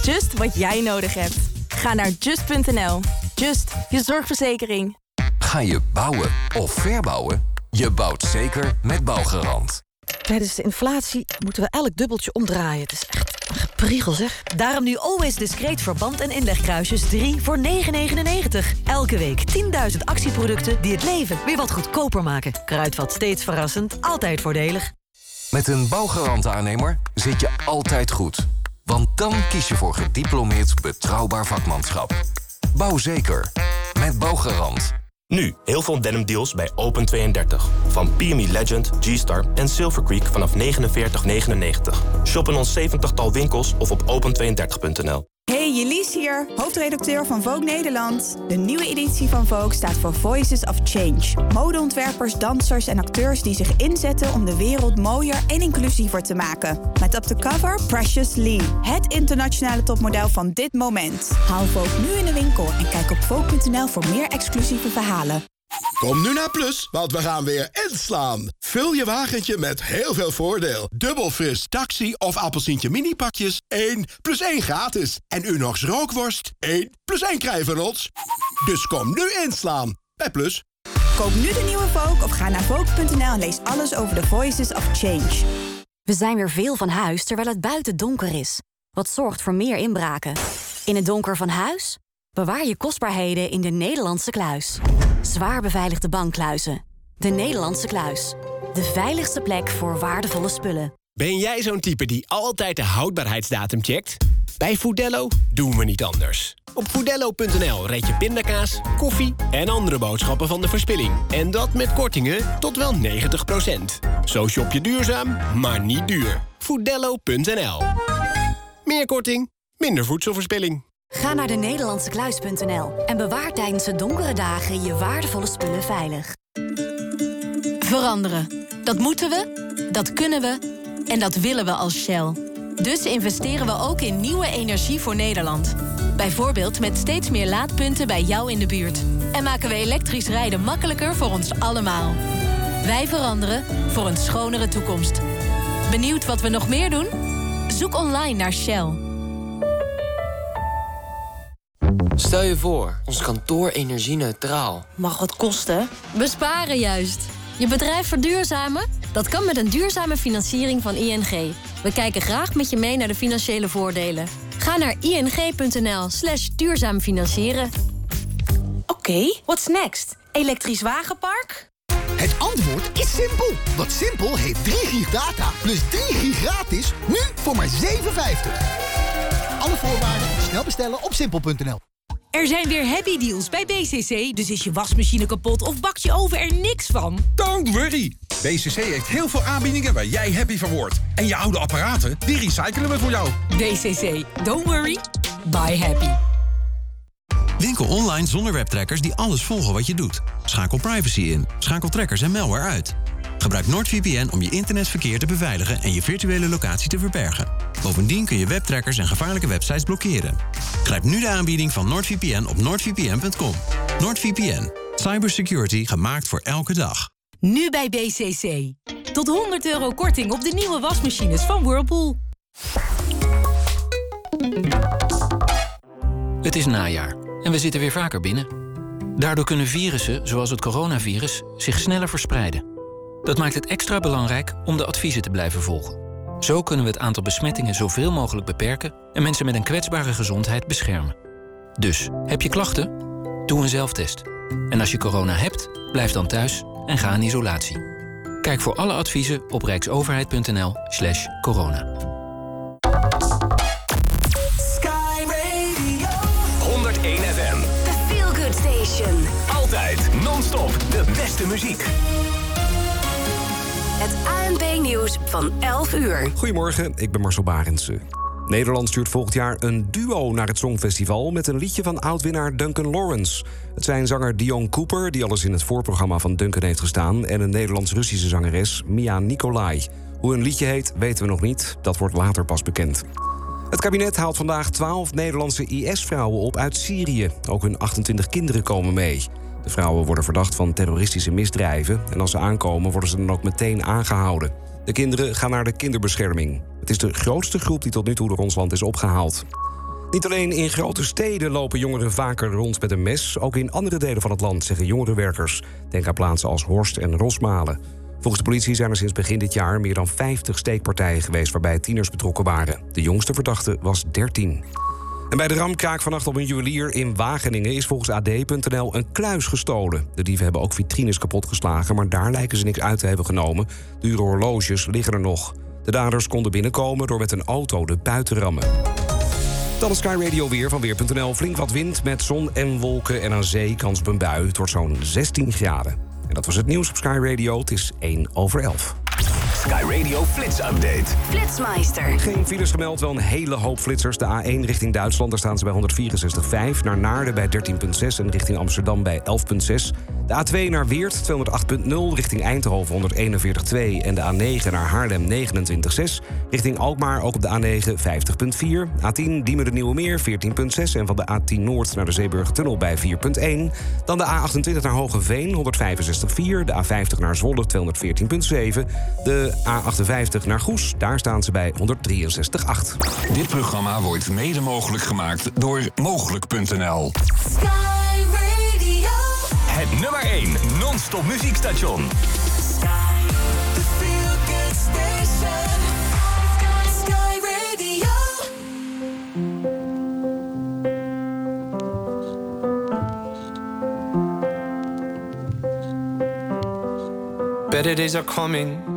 Just wat jij nodig hebt. Ga naar just.nl. Just, je zorgverzekering. Ga je bouwen of verbouwen? Je bouwt zeker met Bouwgarant. Tijdens de inflatie moeten we elk dubbeltje omdraaien. Het is echt gepriegel, zeg. Daarom nu Always Discreet verband en inlegkruisjes 3 voor 9,99. Elke week 10.000 actieproducten die het leven weer wat goedkoper maken. Kruidvat steeds verrassend, altijd voordelig. Met een Bouwgarant-aannemer zit je altijd goed. Want dan kies je voor gediplomeerd betrouwbaar vakmanschap. Bouw zeker. Met Bouwgarant. Nu, heel veel denim deals bij Open32. Van PME Legend, G-Star en Silver Creek vanaf 49,99. Shop in ons 70-tal winkels of op open32.nl. Hey, Jelise hier, hoofdredacteur van Vogue Nederland. De nieuwe editie van Vogue staat voor Voices of Change. Modeontwerpers, dansers en acteurs die zich inzetten om de wereld mooier en inclusiever te maken. Met op de cover Precious Lee, het internationale topmodel van dit moment. Haal Vogue nu in de winkel en kijk op Vogue.nl voor meer exclusieve verhalen. Kom nu naar Plus, want we gaan weer inslaan. Vul je wagentje met heel veel voordeel. Dubbel fris, taxi of appelsientje mini pakjes. 1 plus 1 gratis. En Unox rookworst. 1 plus 1 krijg je van ons. Dus kom nu inslaan bij Plus. Koop nu de nieuwe Vogue of ga naar Vogue.nl en lees alles over de Voices of Change. We zijn weer veel van huis terwijl het buiten donker is. Wat zorgt voor meer inbraken. In het donker van huis? Bewaar je kostbaarheden in de Nederlandse kluis. Zwaar beveiligde bankkluizen. De Nederlandse kluis. De veiligste plek voor waardevolle spullen. Ben jij zo'n type die altijd de houdbaarheidsdatum checkt? Bij Foodello doen we niet anders. Op foodello.nl red je pindakaas, koffie en andere boodschappen van de verspilling. En dat met kortingen tot wel 90%. Zo shop je duurzaam, maar niet duur. Foodello.nl Meer korting, minder voedselverspilling. Ga naar de Nederlandsekluis.nl en bewaar tijdens de donkere dagen je waardevolle spullen veilig. Veranderen. Dat moeten we, dat kunnen we en dat willen we als Shell. Dus investeren we ook in nieuwe energie voor Nederland. Bijvoorbeeld met steeds meer laadpunten bij jou in de buurt. En maken we elektrisch rijden makkelijker voor ons allemaal. Wij veranderen voor een schonere toekomst. Benieuwd wat we nog meer doen? Zoek online naar Shell. Stel je voor, ons kantoor energie-neutraal. Mag wat kosten? Besparen juist. Je bedrijf verduurzamen? Dat kan met een duurzame financiering van ING. We kijken graag met je mee naar de financiële voordelen. Ga naar ing.nl slash duurzaam financieren. Oké, what's next? Elektrisch wagenpark? Het antwoord is simpel. Want Simpel heeft 3 gig data plus 3 gig gratis nu voor maar 7,50. Alle voorwaarden snel bestellen op simpel.nl. Er zijn weer happy deals bij BCC, dus is je wasmachine kapot of bakt je oven er niks van? Don't worry! BCC heeft heel veel aanbiedingen waar jij happy van wordt. En je oude apparaten, die recyclen we voor jou. BCC, don't worry, buy happy. Winkel online zonder webtrackers die alles volgen wat je doet. Schakel privacy in, schakel trackers en malware uit. Gebruik NordVPN om je internetverkeer te beveiligen en je virtuele locatie te verbergen. Bovendien kun je webtrackers en gevaarlijke websites blokkeren. Grijp nu de aanbieding van NordVPN op nordvpn.com. NordVPN, cybersecurity gemaakt voor elke dag. Nu bij BCC. Tot 100 euro korting op de nieuwe wasmachines van Whirlpool. Het is najaar en we zitten weer vaker binnen. Daardoor kunnen virussen, zoals het coronavirus, zich sneller verspreiden. Dat maakt het extra belangrijk om de adviezen te blijven volgen. Zo kunnen we het aantal besmettingen zoveel mogelijk beperken en mensen met een kwetsbare gezondheid beschermen. Dus, heb je klachten? Doe een zelftest. En als je corona hebt, blijf dan thuis en ga in isolatie. Kijk voor alle adviezen op rijksoverheid.nl/slash corona. Sky Radio 101 FM. The Feel Good Station. Altijd non-stop de beste muziek. Het ANP-nieuws van 11 uur. Goedemorgen, ik ben Marcel Barendse. Nederland stuurt volgend jaar een duo naar het Songfestival... met een liedje van oud-winnaar Duncan Lawrence. Het zijn zanger Dion Cooper, die alles in het voorprogramma van Duncan heeft gestaan... en een Nederlands-Russische zangeres, Mia Nicolai. Hoe een liedje heet, weten we nog niet. Dat wordt later pas bekend. Het kabinet haalt vandaag 12 Nederlandse IS-vrouwen op uit Syrië. Ook hun 28 kinderen komen mee. De vrouwen worden verdacht van terroristische misdrijven... en als ze aankomen worden ze dan ook meteen aangehouden. De kinderen gaan naar de kinderbescherming. Het is de grootste groep die tot nu toe door ons land is opgehaald. Niet alleen in grote steden lopen jongeren vaker rond met een mes... ook in andere delen van het land, zeggen jongerenwerkers. Denk aan plaatsen als Horst en Rosmalen. Volgens de politie zijn er sinds begin dit jaar meer dan 50 steekpartijen geweest... waarbij tieners betrokken waren. De jongste verdachte was 13. En bij de ramkraak vannacht op een juwelier in Wageningen... is volgens AD.nl een kluis gestolen. De dieven hebben ook vitrines kapotgeslagen... maar daar lijken ze niks uit te hebben genomen. Dure horloges liggen er nog. De daders konden binnenkomen door met een auto de buiten te rammen. Dan het Sky Radio weer van Weer.nl. Flink wat wind met zon en wolken en aan zee kans op een bui. Het wordt zo'n 16 graden. En dat was het nieuws op Sky Radio. Het is 1 over 11. Sky Radio Flits Update. Flitsmeister. Geen files gemeld, wel een hele hoop flitsers. De A1 richting Duitsland, daar staan ze bij 164,5. Naar Naarden bij 13,6 en richting Amsterdam bij 11,6. De A2 naar Weert, 208,0. Richting Eindhoven 141,2. En de A9 naar Haarlem 29,6. Richting Alkmaar ook op de A9 50,4. A10 Diemen de Nieuwe Meer 14,6. En van de A10 Noord naar de Zeeburgertunnel bij 4,1. Dan de A28 naar Hogeveen 165,4. De A50 naar Zwolle 214,7. De A58 naar Goes, daar staan ze bij 163,8. Dit programma wordt mede mogelijk gemaakt door Mogelijk.nl. Sky Radio. Het nummer 1 non-stop muziekstation. The Feel Good Station. Sky Radio. Better days are coming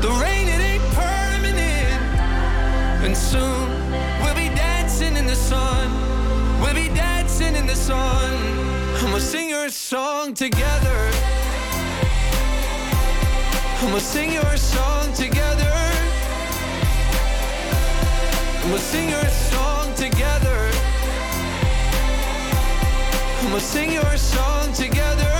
The rain, it ain't permanent, and soon we'll be dancing in the sun. We'll be dancing in the sun, and we'll sing your song together. And we'll sing your song together. And we'll sing your song together. Sing your song together.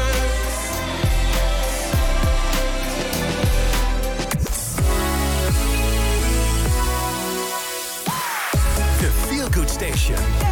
Good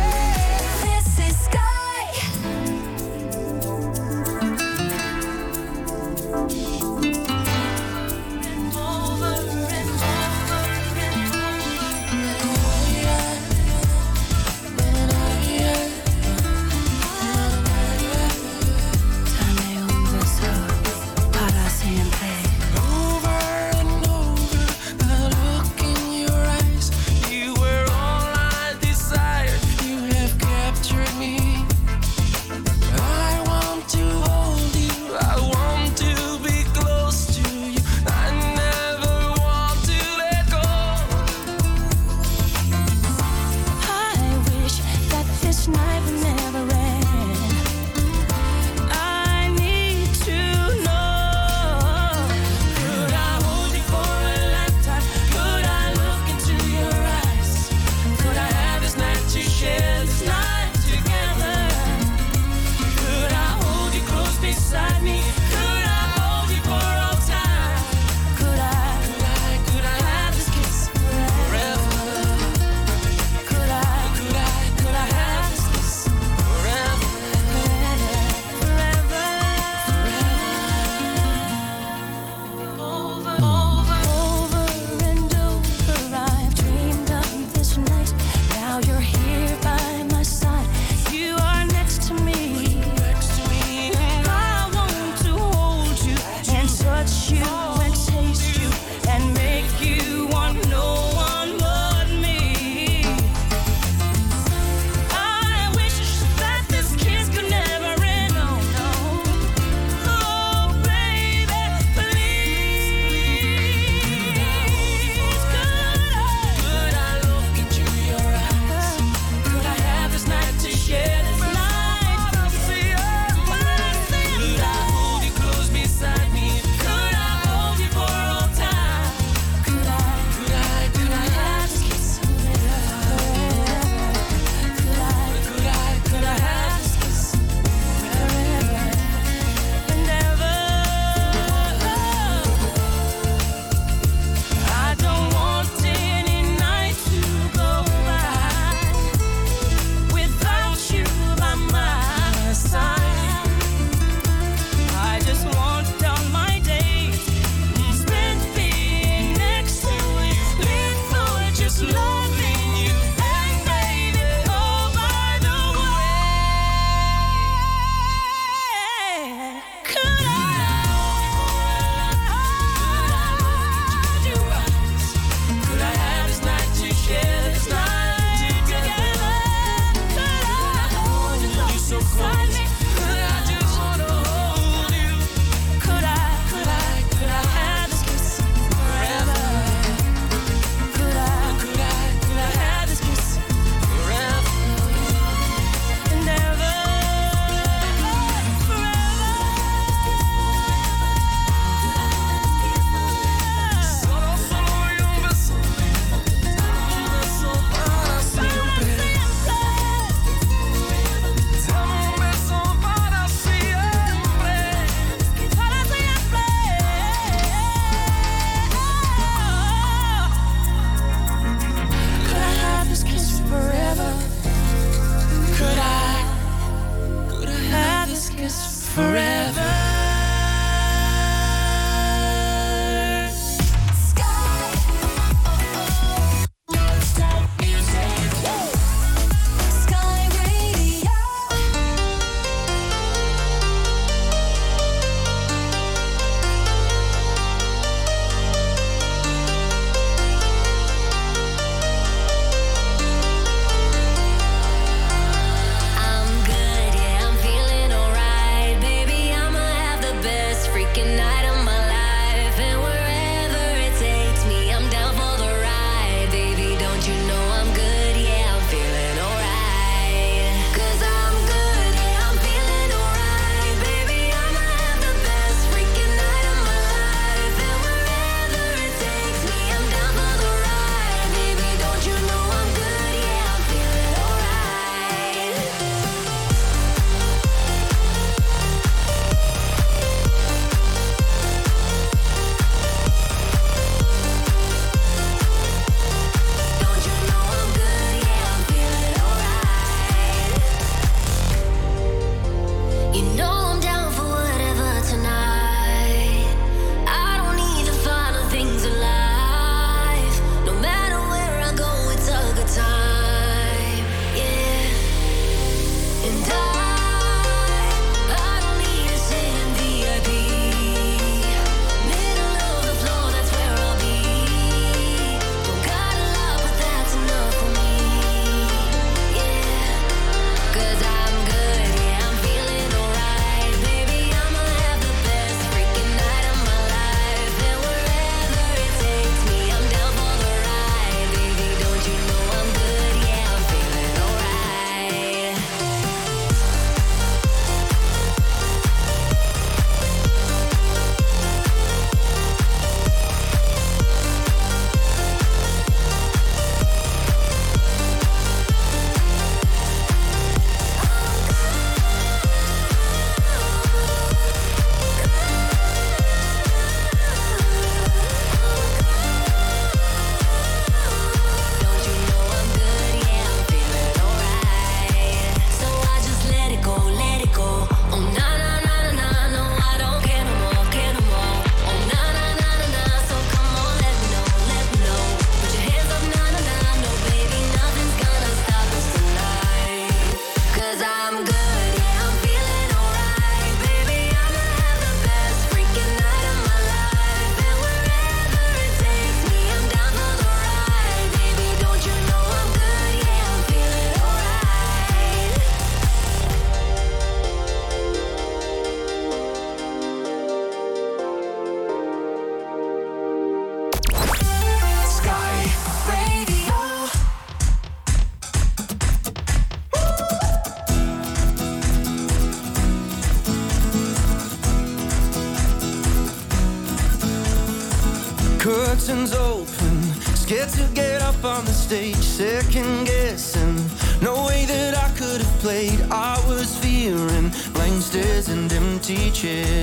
curtains open. Scared to get up on the stage, second guessing. No way that I could have played. I was fearing blank stares and empty chairs.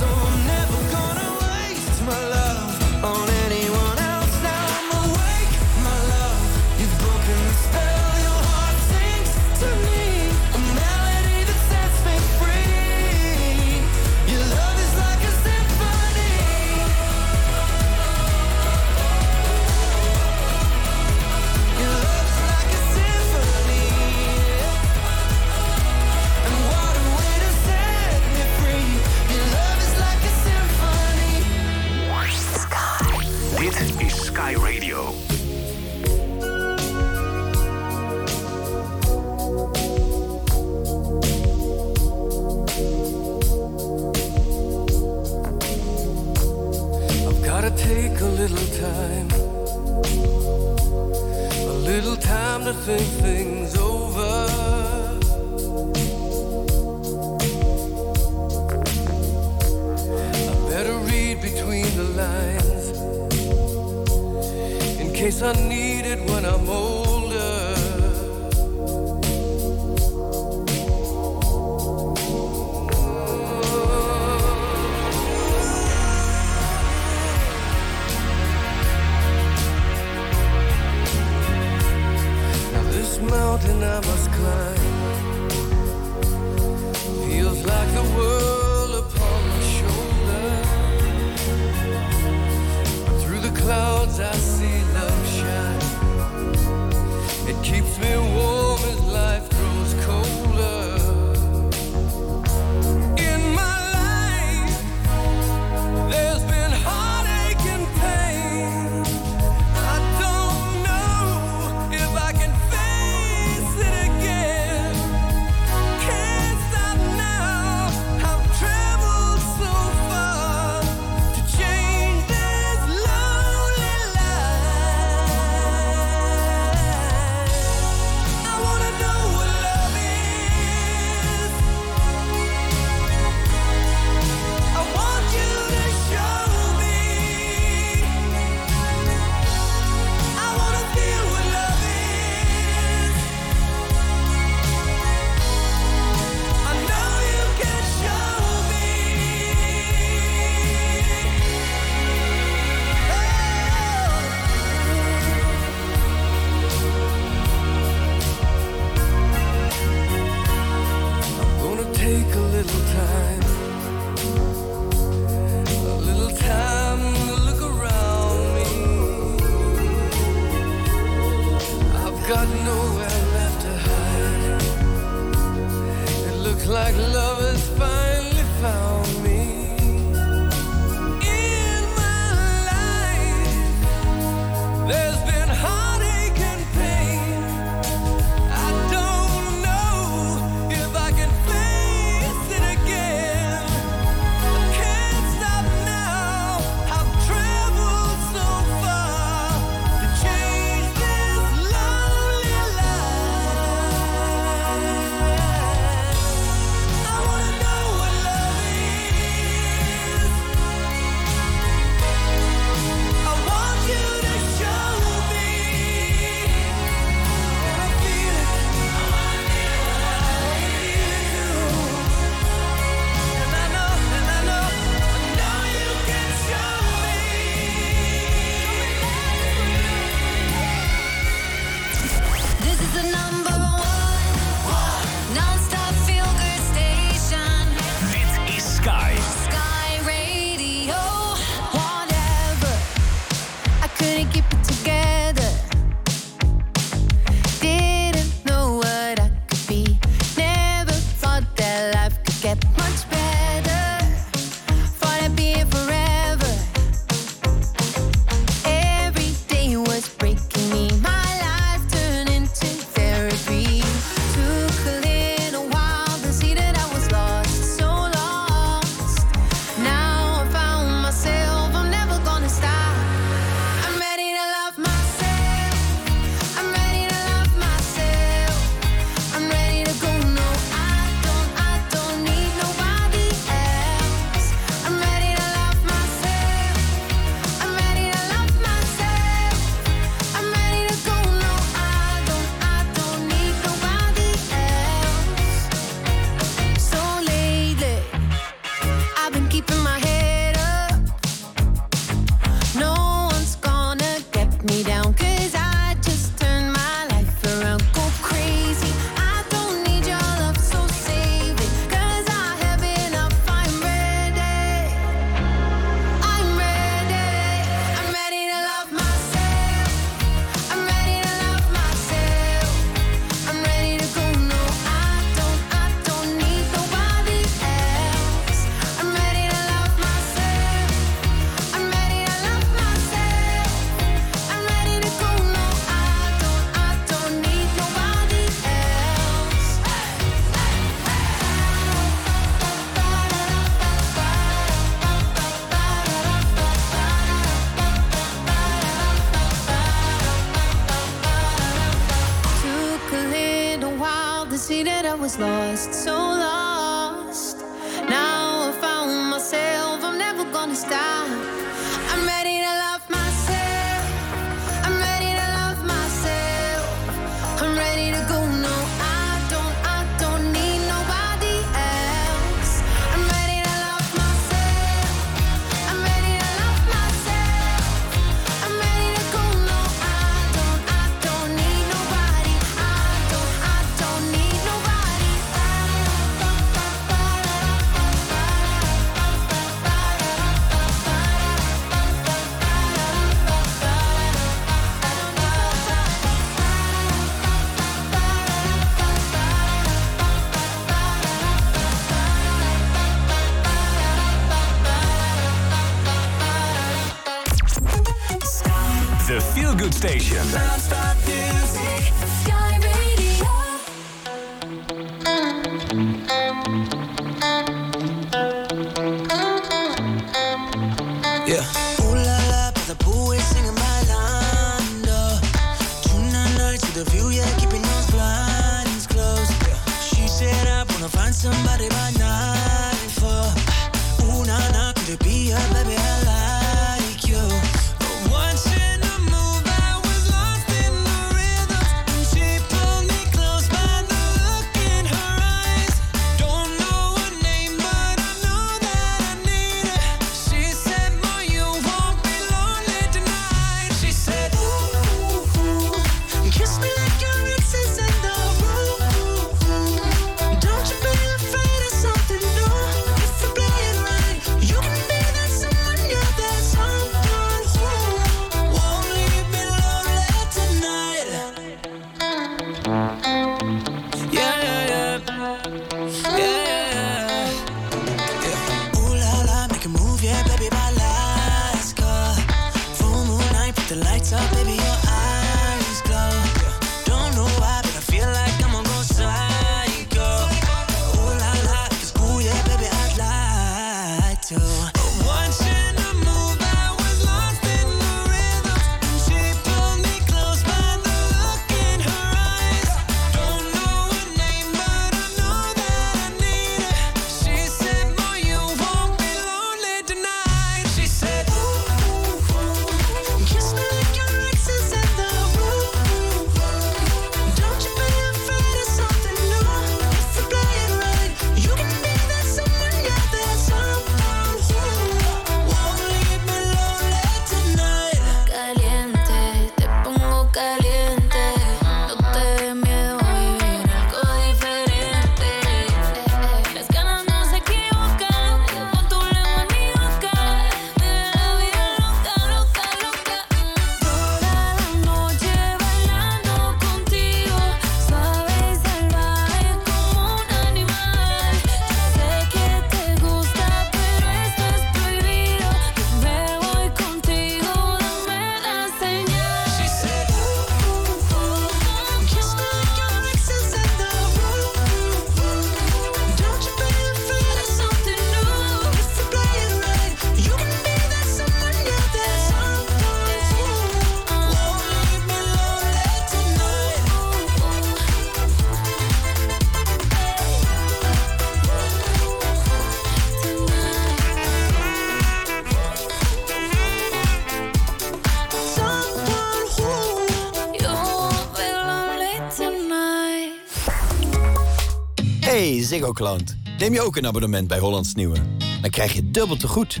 Neem je ook een abonnement bij Hollands Nieuwe. Dan krijg je dubbel te goed.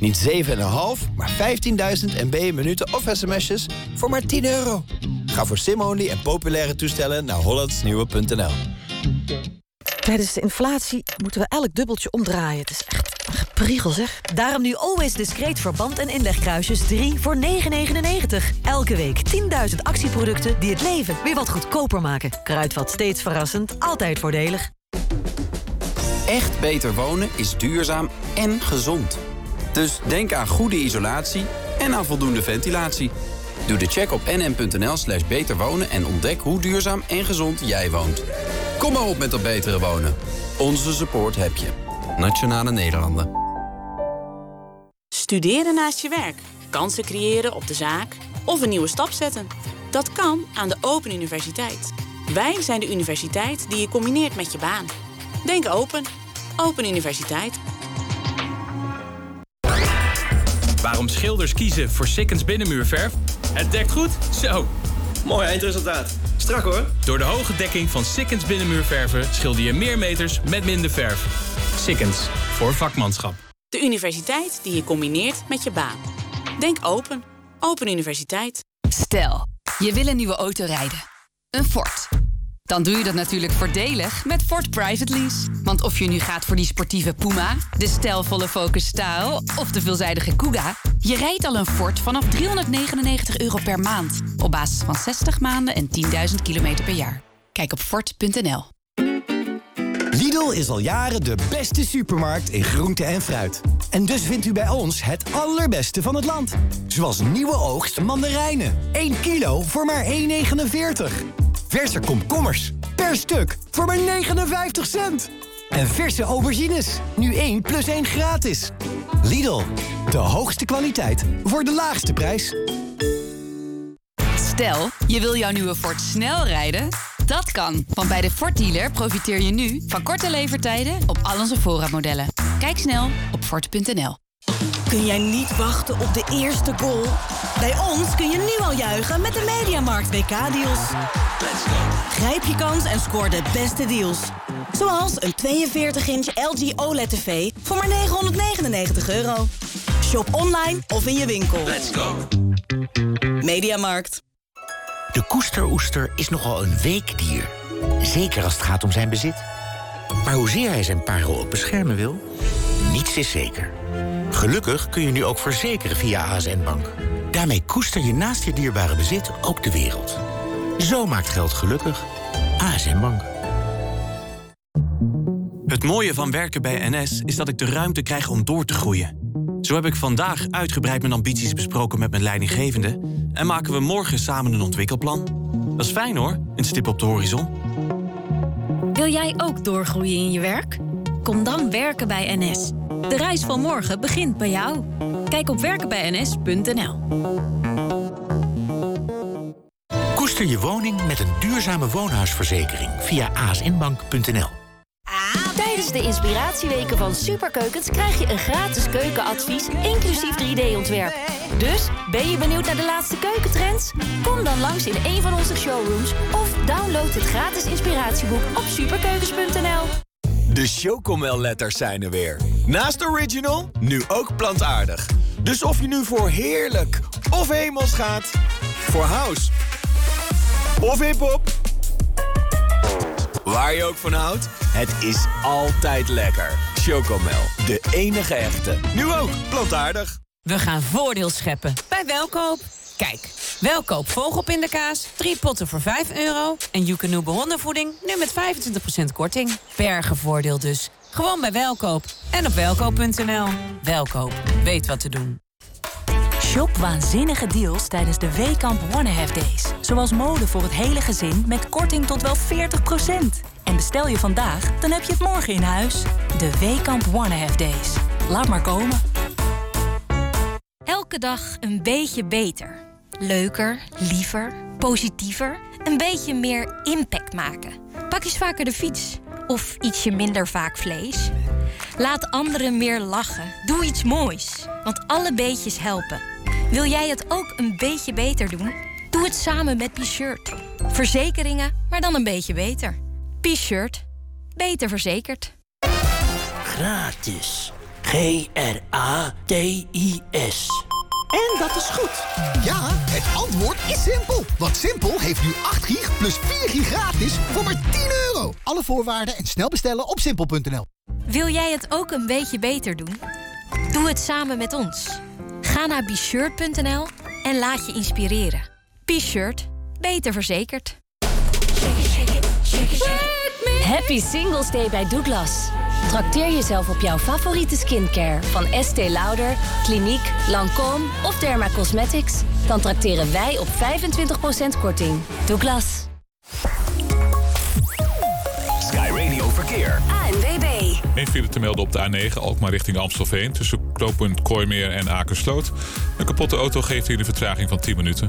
Niet 7,5, maar 15.000 MB minuten of sms'jes voor maar 10 euro. Ga voor Simonly en populaire toestellen naar hollandsnieuwe.nl. Tijdens de inflatie moeten we elk dubbeltje omdraaien. Het is echt een gepriegel, zeg. Daarom nu always discreet verband en inlegkruisjes 3 voor 9,99. Elke week 10.000 actieproducten die het leven weer wat goedkoper maken. Kruidvat steeds verrassend, altijd voordelig. Echt beter wonen is duurzaam en gezond. Dus denk aan goede isolatie en aan voldoende ventilatie. Doe de check op nm.nl slash beterwonen en ontdek hoe duurzaam en gezond jij woont. Kom maar op met dat betere wonen. Onze support heb je. Nationale Nederlanden. Studeren naast je werk, kansen creëren op de zaak of een nieuwe stap zetten. Dat kan aan de Open Universiteit. Wij zijn de universiteit die je combineert met je baan. Denk open. Open universiteit. Waarom schilders kiezen voor Sikkens binnenmuurverf? Het dekt goed, zo. Mooi eindresultaat. Strak hoor. Door de hoge dekking van Sikkens binnenmuurverven schilder je meer meters met minder verf. Sikkens, voor vakmanschap. De universiteit die je combineert met je baan. Denk open. Open universiteit. Stel, je wil een nieuwe auto rijden. Een Ford. Dan doe je dat natuurlijk voordelig met Ford Private Lease. Want of je nu gaat voor die sportieve Puma, de stijlvolle Focus Style of de veelzijdige Kuga, je rijdt al een Ford vanaf 399 euro per maand. Op basis van 60 maanden en 10.000 kilometer per jaar. Kijk op Ford.nl. Lidl is al jaren de beste supermarkt in groente en fruit. En dus vindt u bij ons het allerbeste van het land. Zoals nieuwe oogst mandarijnen. 1 kilo voor maar 1,49. Verse komkommers. Per stuk voor maar 59 cent. En verse aubergines. Nu 1 plus 1 gratis. Lidl, de hoogste kwaliteit voor de laagste prijs. Stel, je wil jouw nieuwe Ford snel rijden? Dat kan, want bij de Ford dealer profiteer je nu van korte levertijden op al onze voorraadmodellen. Kijk snel op Ford.nl. Kun jij niet wachten op de eerste goal? Bij ons kun je nu al juichen met de Mediamarkt WK-deals. Grijp je kans en scoor de beste deals. Zoals een 42-inch LG OLED-tv voor maar 999 euro. Shop online of in je winkel. Mediamarkt. De koesteroester is nogal een weekdier. Zeker als het gaat om zijn bezit. Maar hoezeer hij zijn parel ook beschermen wil, niets is zeker. Gelukkig kun je nu ook verzekeren via ASN Bank. Daarmee koester je naast je dierbare bezit ook de wereld. Zo maakt geld gelukkig. ASN Bank. Het mooie van werken bij NS is dat ik de ruimte krijg om door te groeien. Zo heb ik vandaag uitgebreid mijn ambities besproken met mijn leidinggevende... en maken we morgen samen een ontwikkelplan. Dat is fijn hoor, een stip op de horizon. Wil jij ook doorgroeien in je werk? Kom dan werken bij NS. De reis van morgen begint bij jou. Kijk op werkenbijns.nl. Koester je woning met een duurzame woonhuisverzekering via asnbank.nl. Tijdens de inspiratieweken van Superkeukens krijg je een gratis keukenadvies, inclusief 3D-ontwerp. Dus, ben je benieuwd naar de laatste keukentrends? Kom dan langs in een van onze showrooms of download het gratis inspiratieboek op superkeukens.nl. De Chocomel-letters zijn er weer. Naast original, nu ook plantaardig. Dus of je nu voor heerlijk of hemels gaat... voor house of hiphop... waar je ook van houdt, het is altijd lekker. Chocomel, de enige echte. Nu ook plantaardig. We gaan voordeel scheppen bij Welkoop. Kijk, Welkoop vogelpindakaas, drie potten voor 5 euro... en Joekanoe hondenvoeding nu met 25% korting. Bergenvoordeel dus. Gewoon bij Welkoop en op welkoop.nl. Welkoop, weet wat te doen. Shop waanzinnige deals tijdens de Weekamp One Half Days. Zoals mode voor het hele gezin met korting tot wel 40%. En bestel je vandaag, dan heb je het morgen in huis. De Weekamp One Half Days. Laat maar komen. Elke dag een beetje beter. Leuker, liever, positiever. Een beetje meer impact maken. Pak eens vaker de fiets. Of ietsje minder vaak vlees. Laat anderen meer lachen. Doe iets moois. Want alle beetjes helpen. Wil jij het ook een beetje beter doen? Doe het samen met P-Shirt. Verzekeringen, maar dan een beetje beter. P-Shirt. Beter verzekerd. Gratis. G-R-A-T-I-S. En dat is goed. Ja, het antwoord is simpel. Want Simpel heeft nu 8 gig plus 4 gig gratis voor maar 10 euro. Alle voorwaarden en snel bestellen op simpel.nl. Wil jij het ook een beetje beter doen? Doe het samen met ons. Ga naar bshirt.nl en laat je inspireren. B-Shirt. Beter verzekerd. Happy Singles Day bij Douglas. Trakteer jezelf op jouw favoriete skincare van Estée Lauder, Clinique, Lancôme of Derma Cosmetics. Dan trakteren wij op 25% korting. Douglas. Sky Radio Verkeer. ANWB. Eén file te melden op de A9, Alkmaar richting Amstelveen... tussen knooppunt Kooimeer en Akersloot. Een kapotte auto geeft hier een vertraging van 10 minuten.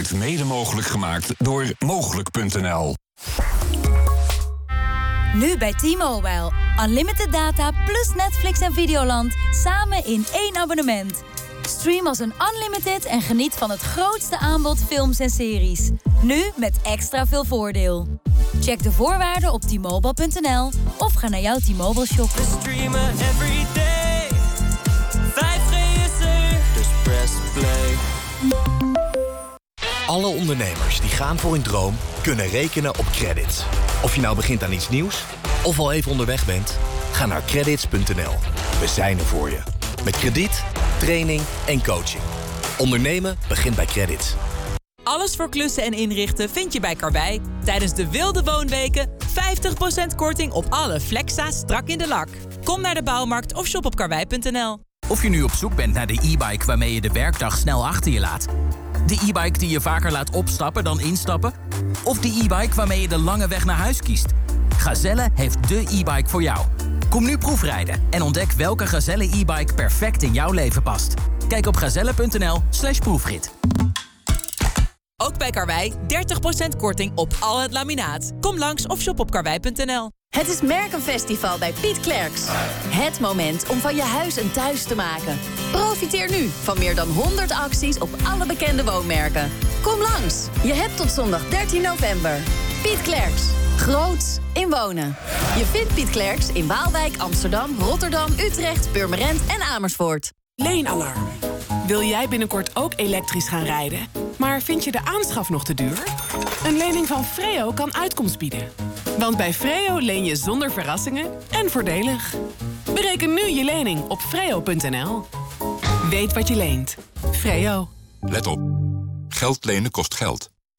wordt mede mogelijk gemaakt door Mogelijk.nl. Nu bij T-Mobile. Unlimited data plus Netflix en Videoland samen in één abonnement. Stream als een unlimited en geniet van het grootste aanbod films en series. Nu met extra veel voordeel. Check de voorwaarden op T-Mobile.nl of ga naar jouw T-Mobile shop. Alle ondernemers die gaan voor hun droom kunnen rekenen op credits. Of je nou begint aan iets nieuws of al even onderweg bent, ga naar credits.nl. We zijn er voor je. Met krediet, training en coaching. Ondernemen begint bij credits. Alles voor klussen en inrichten vind je bij Karwei. Tijdens de wilde woonweken 50% korting op alle Flexa strak in de lak. Kom naar de bouwmarkt of shop op karwei.nl. Of je nu op zoek bent naar de e-bike waarmee je de werkdag snel achter je laat de e-bike die je vaker laat opstappen dan instappen. Of de e-bike waarmee je de lange weg naar huis kiest. Gazelle heeft de e-bike voor jou. Kom nu proefrijden en ontdek welke Gazelle e-bike perfect in jouw leven past. Kijk op gazelle.nl slash proefrit. Ook bij Karwei 30% korting op al het laminaat. Kom langs of shop op karwei.nl. Het is Merkenfestival bij Piet Klerks. Het moment om van je huis een thuis te maken. Profiteer nu van meer dan 100 acties op alle bekende woonmerken. Kom langs. Je hebt tot zondag 13 november. Piet Klerks. Groots in wonen. Je vindt Piet Klerks in Waalwijk, Amsterdam, Rotterdam, Utrecht, Purmerend en Amersfoort. Leenalarm. Wil jij binnenkort ook elektrisch gaan rijden? Maar vind je de aanschaf nog te duur? Een lening van Freo kan uitkomst bieden. Want bij Freo leen je zonder verrassingen en voordelig. Bereken nu je lening op freo.nl. Weet wat je leent. Freo. Let op. Geld lenen kost geld.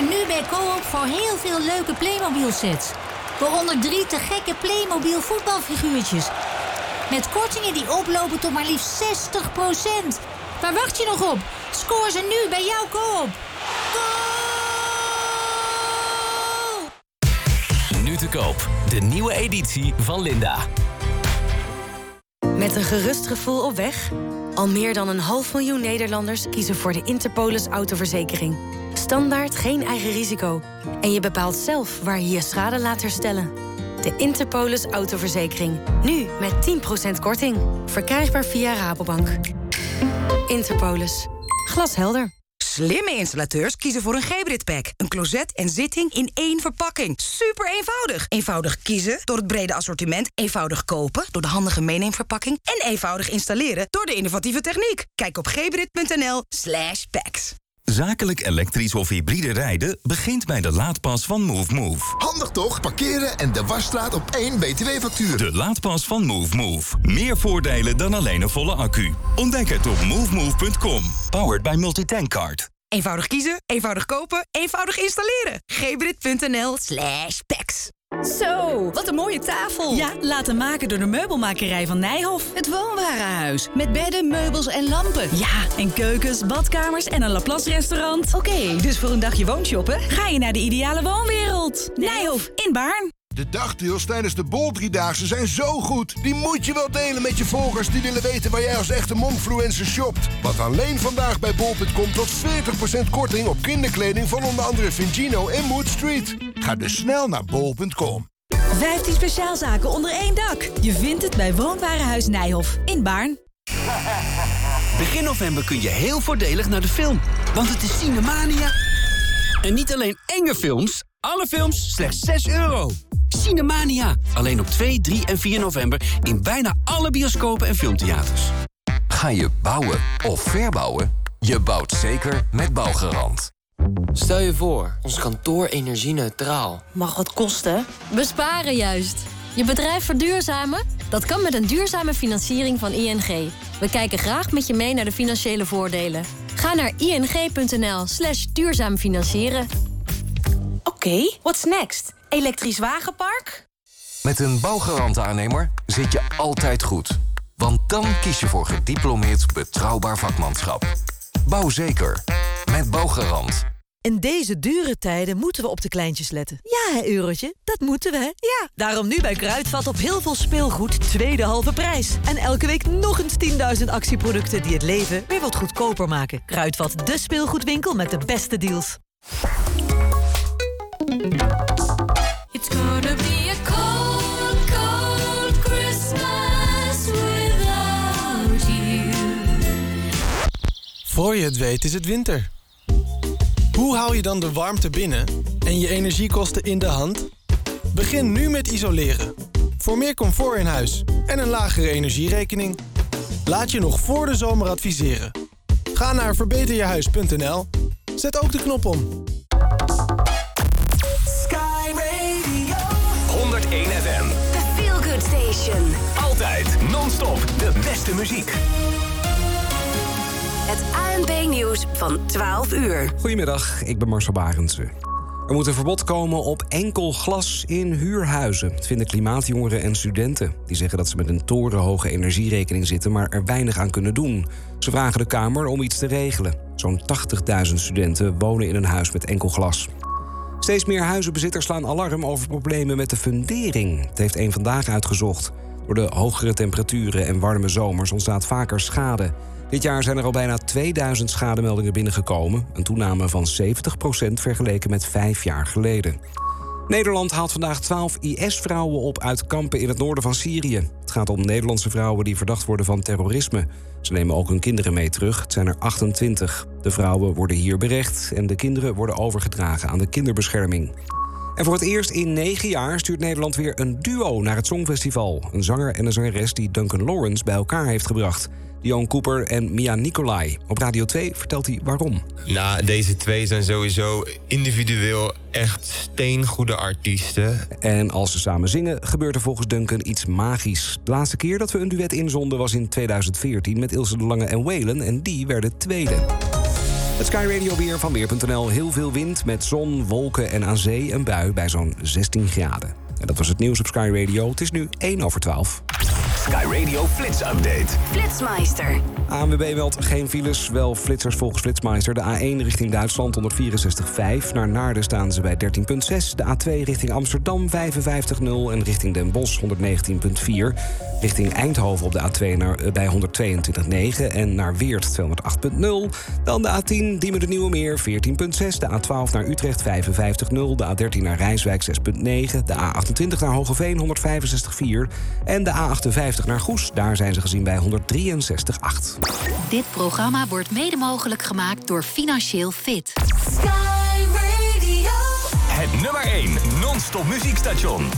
Nu bij Coop voor heel veel leuke Playmobil sets. Waaronder drie te gekke Playmobil voetbalfiguurtjes. Met kortingen die oplopen tot maar liefst 60%. Waar wacht je nog op? Scoor ze nu bij jouw Coop. Nu te koop. De nieuwe editie van Linda. Met een gerust gevoel op weg? Al meer dan een half miljoen Nederlanders kiezen voor de Interpolis autoverzekering. Standaard geen eigen risico. En je bepaalt zelf waar je je schade laat herstellen. De Interpolis autoverzekering. Nu met 10% korting. Verkrijgbaar via Rabobank. Interpolis. Glashelder. Slimme installateurs kiezen voor een Gebrit pack. Een closet en zitting in één verpakking. Super eenvoudig. Eenvoudig kiezen door het brede assortiment. Eenvoudig kopen door de handige meeneemverpakking. En eenvoudig installeren door de innovatieve techniek. Kijk op gebrit.nl slash packs. Zakelijk elektrisch of hybride rijden begint bij de laadpas van Move Move. Handig toch? Parkeren en de wasstraat op één btw-factuur. De laadpas van Move Move. Meer voordelen dan alleen een volle accu. Ontdek het op movemove.com. Powered by Multitankcard. Eenvoudig kiezen, eenvoudig kopen, eenvoudig installeren. gebrit.nl slash packs. Zo, wat een mooie tafel. Ja, laten maken door de meubelmakerij van Nijhoff. Het woonwarenhuis. Met bedden, meubels en lampen. Ja, en keukens, badkamers en een Laplace restaurant. Oké, dus voor een dagje woonshoppen ga je naar de ideale woonwereld. Nijhoff in Baarn. De dagdeals tijdens de Bol Driedaagse zijn zo goed. Die moet je wel delen met je volgers die willen weten waar jij als echte momfluencer shopt. Want alleen vandaag bij bol.com tot 40% korting op kinderkleding van onder andere Vingino en Mood Street. Ga dus snel naar bol.com. 15 speciaalzaken onder één dak. Je vindt het bij Woonwarenhuis Nijhoff in Baarn. Begin november kun je heel voordelig naar de film. Want het is Cinemania. En niet alleen enge films, alle films slechts 6 euro. Cinemania. Alleen op 2, 3 en 4 november in bijna alle bioscopen en filmtheaters. Ga je bouwen of verbouwen? Je bouwt zeker met Bouwgarant. Stel je voor, ons kantoor energie-neutraal. Mag wat kosten? Besparen juist. Je bedrijf verduurzamen? Dat kan met een duurzame financiering van ING. We kijken graag met je mee naar de financiële voordelen. Ga naar ing.nl slash duurzaam financieren. Oké, what's next? Elektrisch wagenpark? Met een Bouwgarant-aannemer zit je altijd goed. Want dan kies je voor gediplomeerd betrouwbaar vakmanschap. Bouw zeker. Met Bouwgarant. In deze dure tijden moeten we op de kleintjes letten. Ja, hè, eurotje, dat moeten we, hè? Ja, daarom nu bij Kruidvat op heel veel speelgoed tweede halve prijs. En elke week nog eens 10.000 actieproducten die het leven weer wat goedkoper maken. Kruidvat, de speelgoedwinkel met de beste deals. It's gonna be a cold, cold Christmas without. Voor je het weet is het winter. Hoe hou je dan de warmte binnen en je energiekosten in de hand? Begin nu met isoleren. Voor meer comfort in huis en een lagere energierekening. Laat je nog voor de zomer adviseren. Ga naar verbeterjehuis.nl. Zet ook de knop om. Non-stop de beste muziek. Het ANP-nieuws van 12 uur. Goedemiddag, ik ben Marcel Barendse. Er moet een verbod komen op enkel glas in huurhuizen. Het vinden klimaatjongeren en studenten. Die zeggen dat ze met een torenhoge energierekening zitten... maar er weinig aan kunnen doen. Ze vragen de Kamer om iets te regelen. Zo'n 80.000 studenten wonen in een huis met enkel glas. Steeds meer huizenbezitters slaan alarm over problemen met de fundering. Het heeft één vandaag uitgezocht. Door de hogere temperaturen en warme zomers ontstaat vaker schade. Dit jaar zijn er al bijna 2000 schademeldingen binnengekomen. Een toename van 70% vergeleken met vijf jaar geleden. Nederland haalt vandaag 12 IS-vrouwen op uit kampen in het noorden van Syrië. Het gaat om Nederlandse vrouwen die verdacht worden van terrorisme. Ze nemen ook hun kinderen mee terug. Het zijn er 28. De vrouwen worden hier berecht en de kinderen worden overgedragen aan de kinderbescherming. En voor het eerst in negen jaar stuurt Nederland weer een duo naar het Songfestival. Een zanger en een zangeres die Duncan Lawrence bij elkaar heeft gebracht. Dion Cooper en Mia Nicolai. Op Radio 2 vertelt hij waarom. Nou, deze twee zijn sowieso individueel echt steengoede artiesten. En als ze samen zingen, gebeurt er volgens Duncan iets magisch. De laatste keer dat we een duet inzonden was in 2014 met Ilse de Lange en Whalen en die werden tweede. Het Sky Radio weer van Weer.nl. Heel veel wind met zon, wolken en aan zee een bui bij zo'n 16 graden. En dat was het nieuws op Sky Radio. Het is nu 1 over 12. Sky Radio Flits Update. Flitsmeister. ANWB meldt geen files, wel flitsers volgens Flitsmeister. De A1 richting Duitsland 164,5. Naar Naarden staan ze bij 13,6. De A2 richting Amsterdam 55,0. En richting Den Bosch 119,4. Richting Eindhoven op de A2 naar, eh, bij 122,9. En naar Weert 208,0. Dan de A10 Diemen de Nieuwe Meer 14,6. De A12 naar Utrecht 55,0. De A13 naar Rijswijk 6,9. De A28 naar Hogeveen 165,4. En de A58 naar Goes, daar zijn ze gezien bij 163,8. Dit programma wordt mede mogelijk gemaakt door Financieel Fit. Het nummer 1 non-stop muziekstation.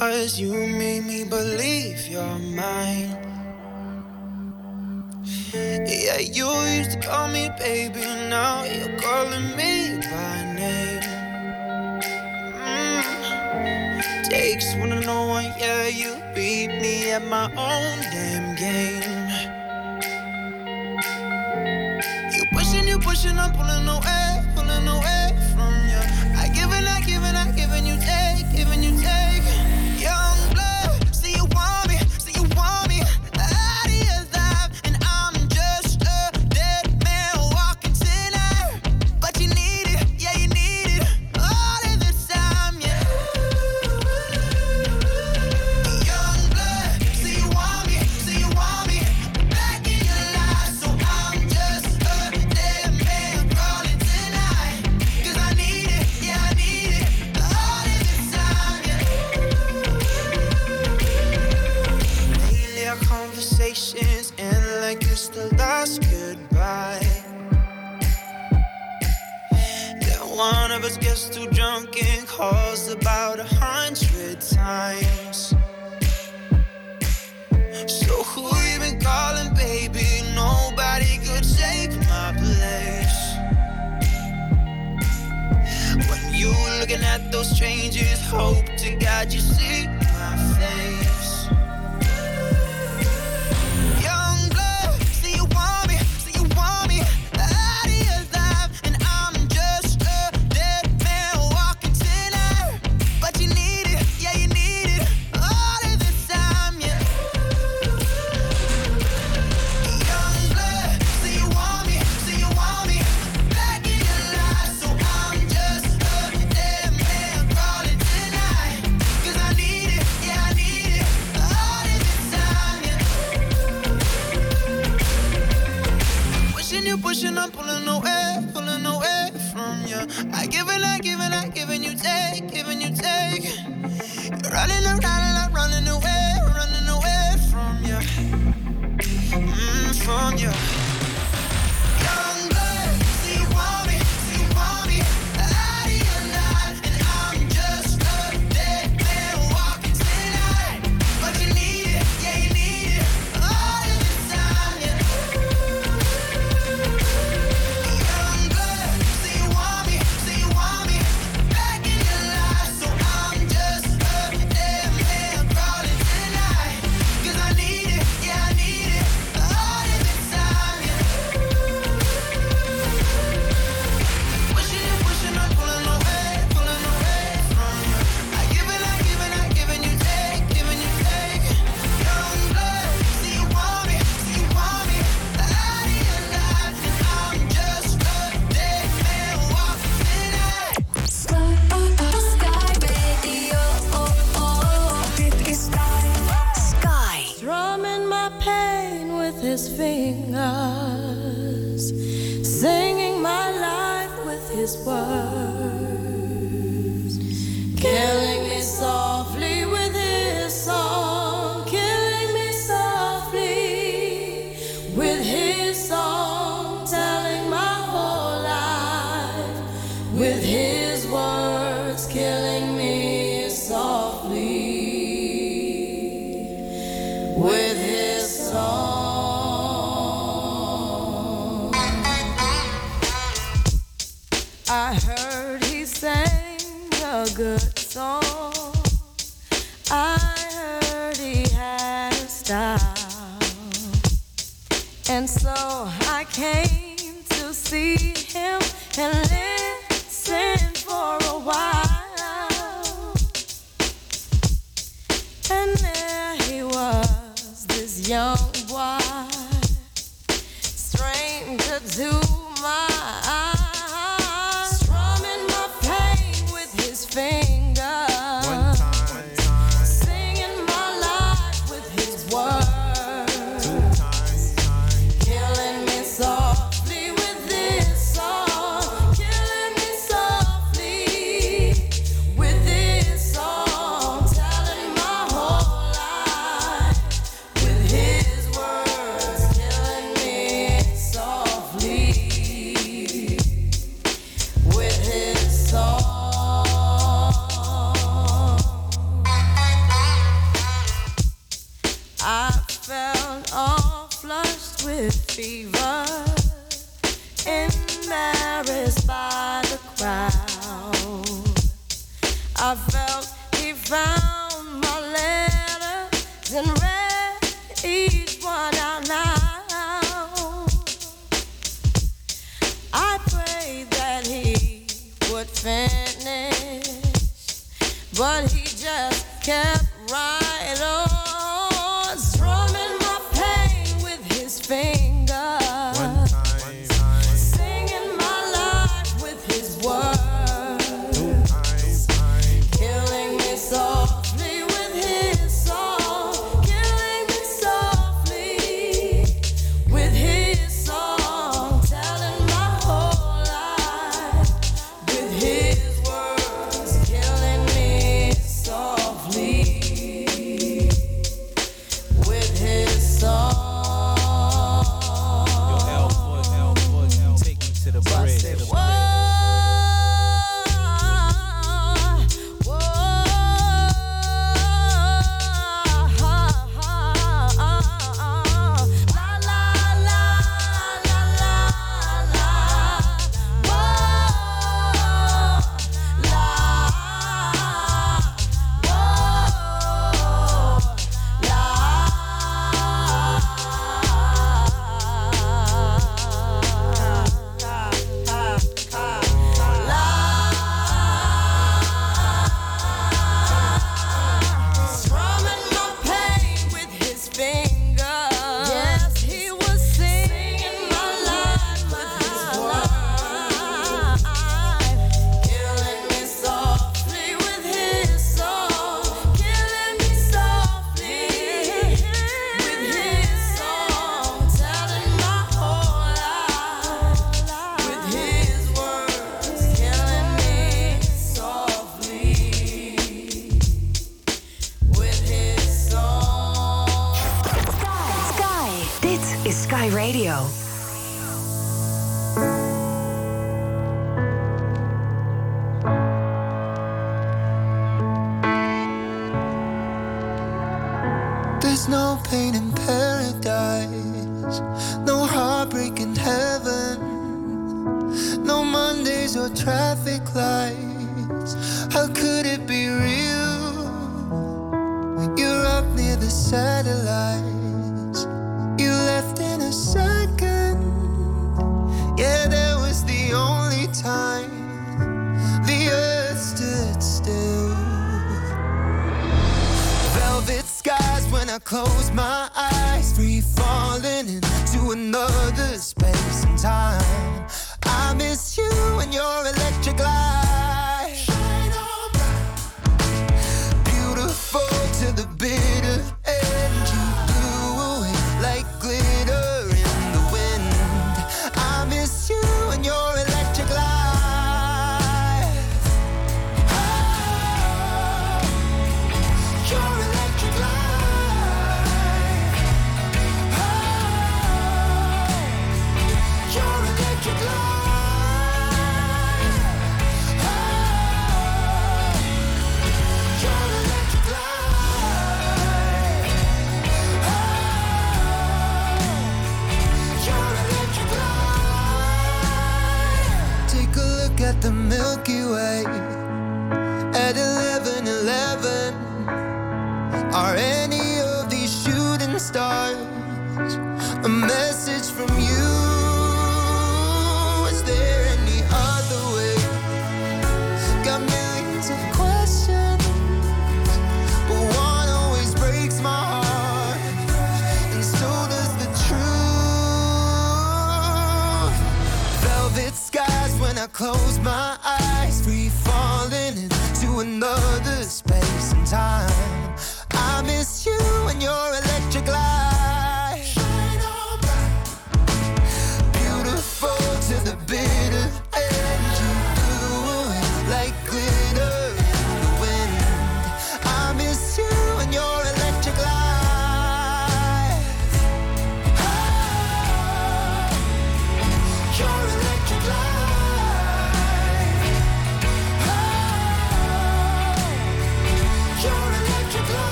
Cause you made me believe you're mine. Yeah, you used to call me baby, now you're calling me by name. Mm. Takes one to know one, yeah, you beat me at my own damn game. You pushing, you pushing, I'm pulling no end. But he just kept right on,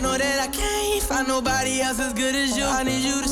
know that I can't find nobody else as good as you. I need you to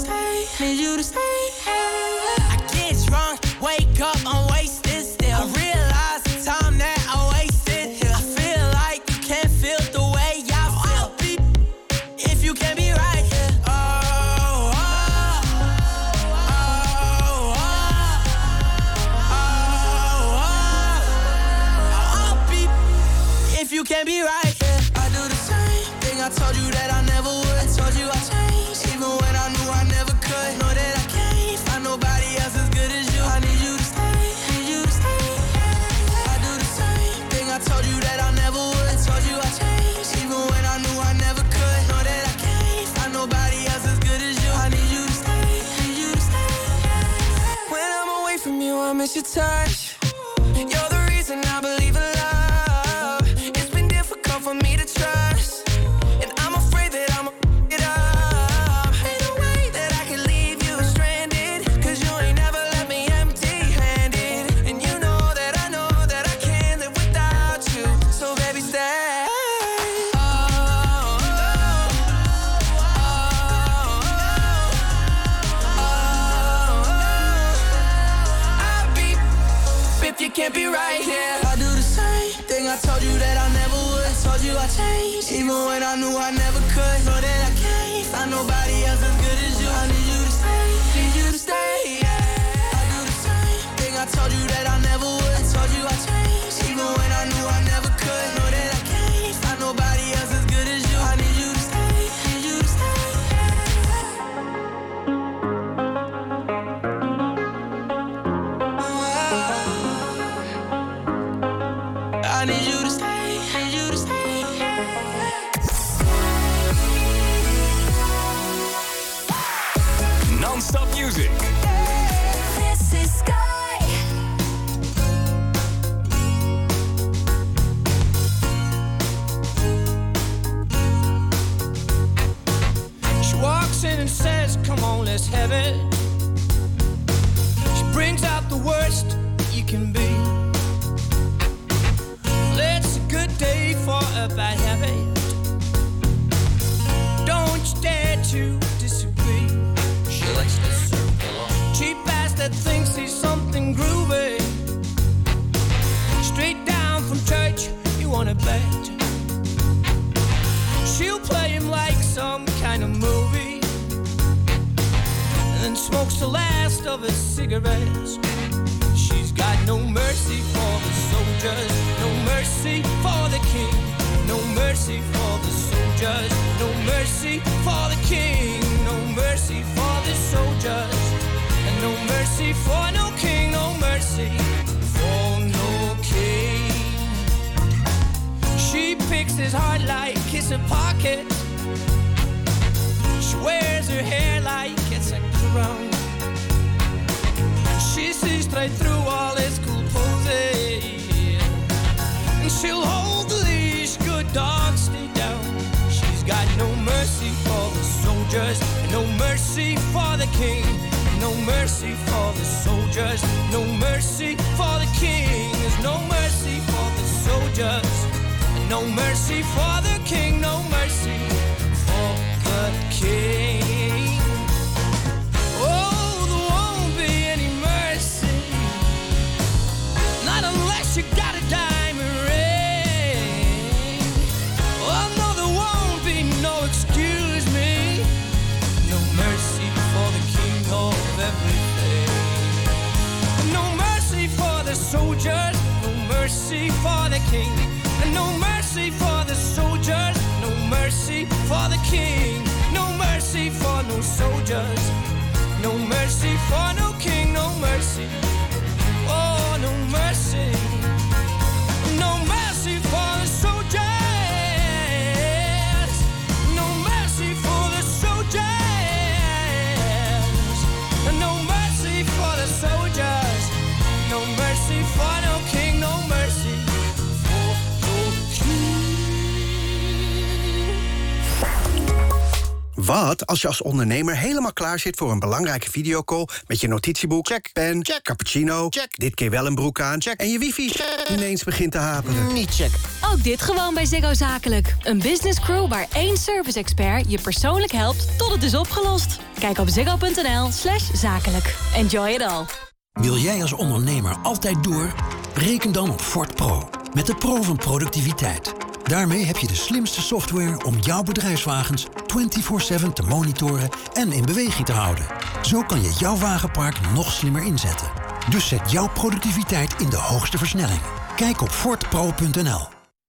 Wat als je als ondernemer helemaal klaar zit voor een belangrijke videocall met je notitieboek, check, pen, check, cappuccino, check, dit keer wel een broek aan, check, en je wifi check, ineens begint te haperen? Niet check. Ook dit gewoon bij Ziggo Zakelijk. Een business crew waar één service expert je persoonlijk helpt tot het is opgelost. Kijk op ziggo.nl slash zakelijk. Enjoy it all. Wil jij als ondernemer altijd door? Reken dan op Ford Pro. Met de Pro van productiviteit. Daarmee heb je de slimste software om jouw bedrijfswagens 24/7 te monitoren en in beweging te houden. Zo kan je jouw wagenpark nog slimmer inzetten. Dus zet jouw productiviteit in de hoogste versnelling. Kijk op fortpro.nl.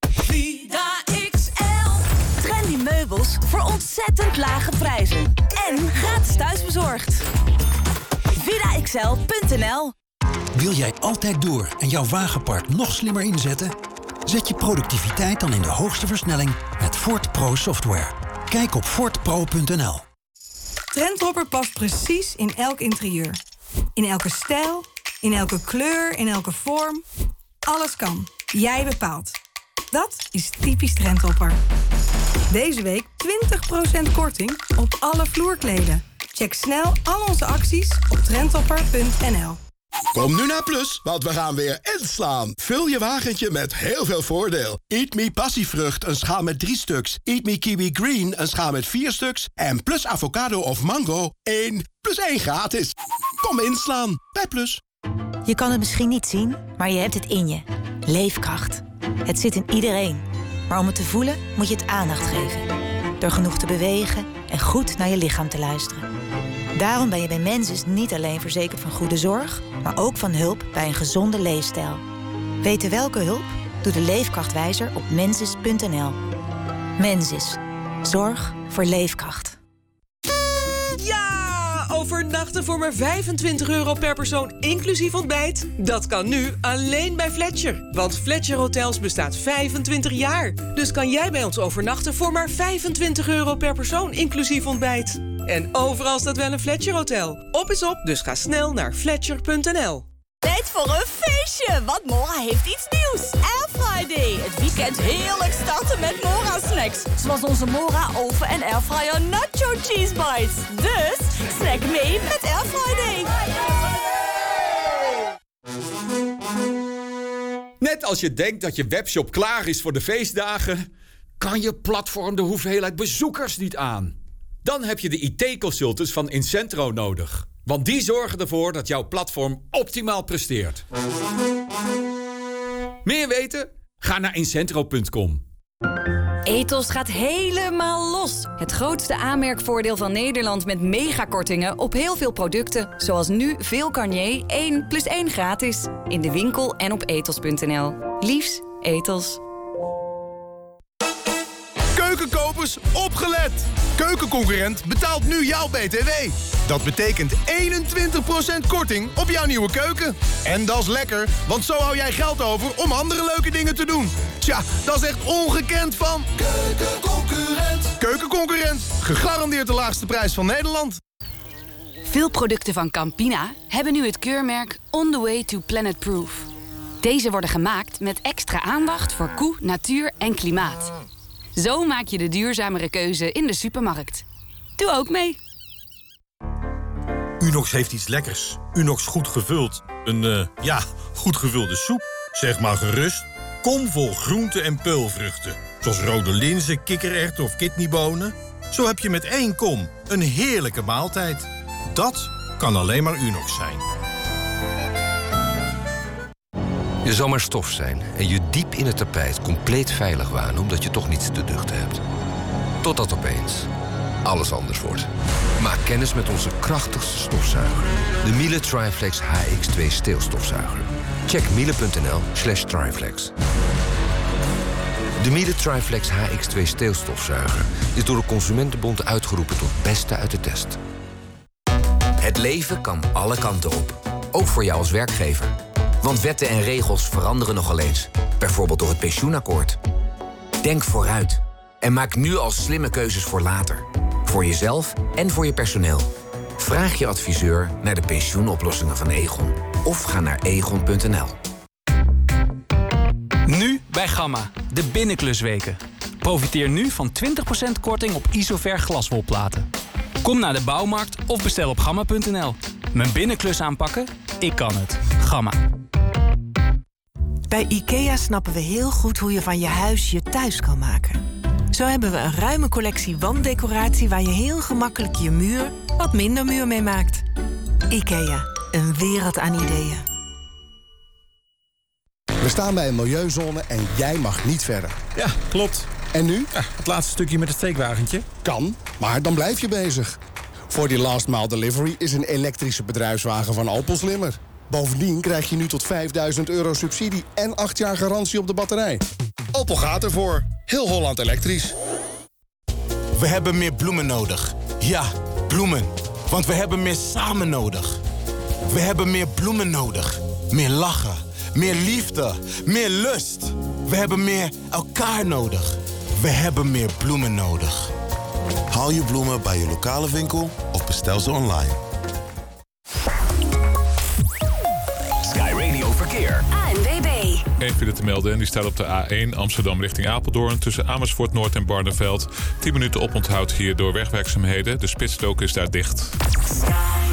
Vida XL. Trendy meubels voor ontzettend lage prijzen. En gratis thuisbezorgd. VidaXL.nl Wil jij altijd door en jouw wagenpark nog slimmer inzetten? Zet je productiviteit dan in de hoogste versnelling met Ford Pro software. Kijk op fortpro.nl. Trendhopper past precies in elk interieur. In elke stijl, in elke kleur, in elke vorm. Alles kan. Jij bepaalt. Dat is typisch Trendhopper. Deze week 20% korting op alle vloerkleden. Check snel al onze acties op trendhopper.nl. Kom nu naar Plus, want we gaan weer inslaan. Vul je wagentje met heel veel voordeel. Eat Me passievrucht, een schaal met drie stuks. Eat Me kiwi green, een schaal met vier stuks. En Plus avocado of mango, 1 plus 1 gratis. Kom inslaan bij Plus. Je kan het misschien niet zien, maar je hebt het in je. Leefkracht. Het zit in iedereen. Maar om het te voelen moet je het aandacht geven. door genoeg te bewegen en goed naar je lichaam te luisteren. Daarom ben je bij Mensis niet alleen verzekerd van goede zorg, maar ook van hulp bij een gezonde leefstijl. Weten welke hulp? Doe de leefkrachtwijzer op mensis.nl. Mensis. Zorg voor leefkracht. Ja! Overnachten voor maar 25 euro per persoon, inclusief ontbijt? Dat kan nu alleen bij Fletcher. Want Fletcher Hotels bestaat 25 jaar. Dus kan jij bij ons overnachten voor maar 25 euro per persoon, inclusief ontbijt. En overal staat wel een Fletcher Hotel. Op is op, dus ga snel naar fletcher.nl. Tijd voor een feestje, want Mora heeft iets nieuws. Air Friday. Het weekend heerlijk starten met Mora snacks. Zoals onze Mora oven en airfryer nacho cheese bites. Dus snack mee met Air Friday. Net als je denkt dat je webshop klaar is voor de feestdagen, kan je platform de hoeveelheid bezoekers niet aan. Dan heb je de IT-consultants van Incentro nodig. Want die zorgen ervoor dat jouw platform optimaal presteert. Meer weten? Ga naar incentro.com. Ethos gaat helemaal los. Het grootste aanmerkvoordeel van Nederland met megakortingen op heel veel producten. Zoals nu veel Garnier 1 plus 1 gratis. In de winkel en op ethos.nl. Liefs, Ethos. Keukenkopers, opgelet! Keukenconcurrent betaalt nu jouw BTW. Dat betekent 21% korting op jouw nieuwe keuken. En dat is lekker, want zo hou jij geld over om andere leuke dingen te doen. Tja, dat is echt ongekend van... Keukenconcurrent. Keukenconcurrent, gegarandeerd de laagste prijs van Nederland. Veel producten van Campina hebben nu het keurmerk On the Way to Planet Proof. Deze worden gemaakt met extra aandacht voor koe, natuur en klimaat. Zo maak je de duurzamere keuze in de supermarkt. Doe ook mee. Unox heeft iets lekkers. Unox goed gevuld. Een, eh, ja, goed gevulde soep. Zeg maar gerust. Kom vol groenten en peulvruchten. Zoals rode linzen, kikkererwten of kidneybonen. Zo heb je met één kom een heerlijke maaltijd. Dat kan alleen maar Unox zijn. Je zal maar stof zijn en je diep in het tapijt compleet veilig wanen omdat je toch niets te duchten hebt. Totdat opeens alles anders wordt. Maak kennis met onze krachtigste stofzuiger. De Miele Triflex HX2 steelstofzuiger. Check miele.nl slash triflex. De Miele Triflex HX2 steelstofzuiger is door de Consumentenbond uitgeroepen tot beste uit de test. Het leven kan alle kanten op. Ook voor jou als werkgever. Want wetten en regels veranderen nogal eens. Bijvoorbeeld door het pensioenakkoord. Denk vooruit. En maak nu al slimme keuzes voor later. Voor jezelf en voor je personeel. Vraag je adviseur naar de pensioenoplossingen van Egon. Of ga naar egon.nl. Nu bij Gamma, de binnenklusweken. Profiteer nu van 20% korting op Isover glaswolplaten. Kom naar de bouwmarkt of bestel op gamma.nl. Mijn binnenklus aanpakken? Ik kan het. Gamma. Bij IKEA snappen we heel goed hoe je van je huis je thuis kan maken. Zo hebben we een ruime collectie wanddecoratie waar je heel gemakkelijk je muur wat minder muur mee maakt. IKEA, een wereld aan ideeën. We staan bij een milieuzone en jij mag niet verder. Ja, klopt. En nu? het laatste stukje met het steekwagentje. Kan, maar dan blijf je bezig. Voor die last mile delivery is een elektrische bedrijfswagen van Opel slimmer. Bovendien krijg je nu tot 5000 euro subsidie en 8 jaar garantie op de batterij. Opel gaat ervoor. Heel Holland elektrisch. We hebben meer bloemen nodig. Ja, bloemen. Want we hebben meer samen nodig. We hebben meer bloemen nodig. Meer lachen. Meer liefde. Meer lust. We hebben meer elkaar nodig. We hebben meer bloemen nodig. Haal je bloemen bij je lokale winkel of bestel ze online. Verkeer. ANWB. Eén file te melden en die staat op de A1 Amsterdam richting Apeldoorn... tussen Amersfoort Noord en Barneveld. 10 minuten oponthoud hier door wegwerkzaamheden. De spitsstrook is daar dicht. Sky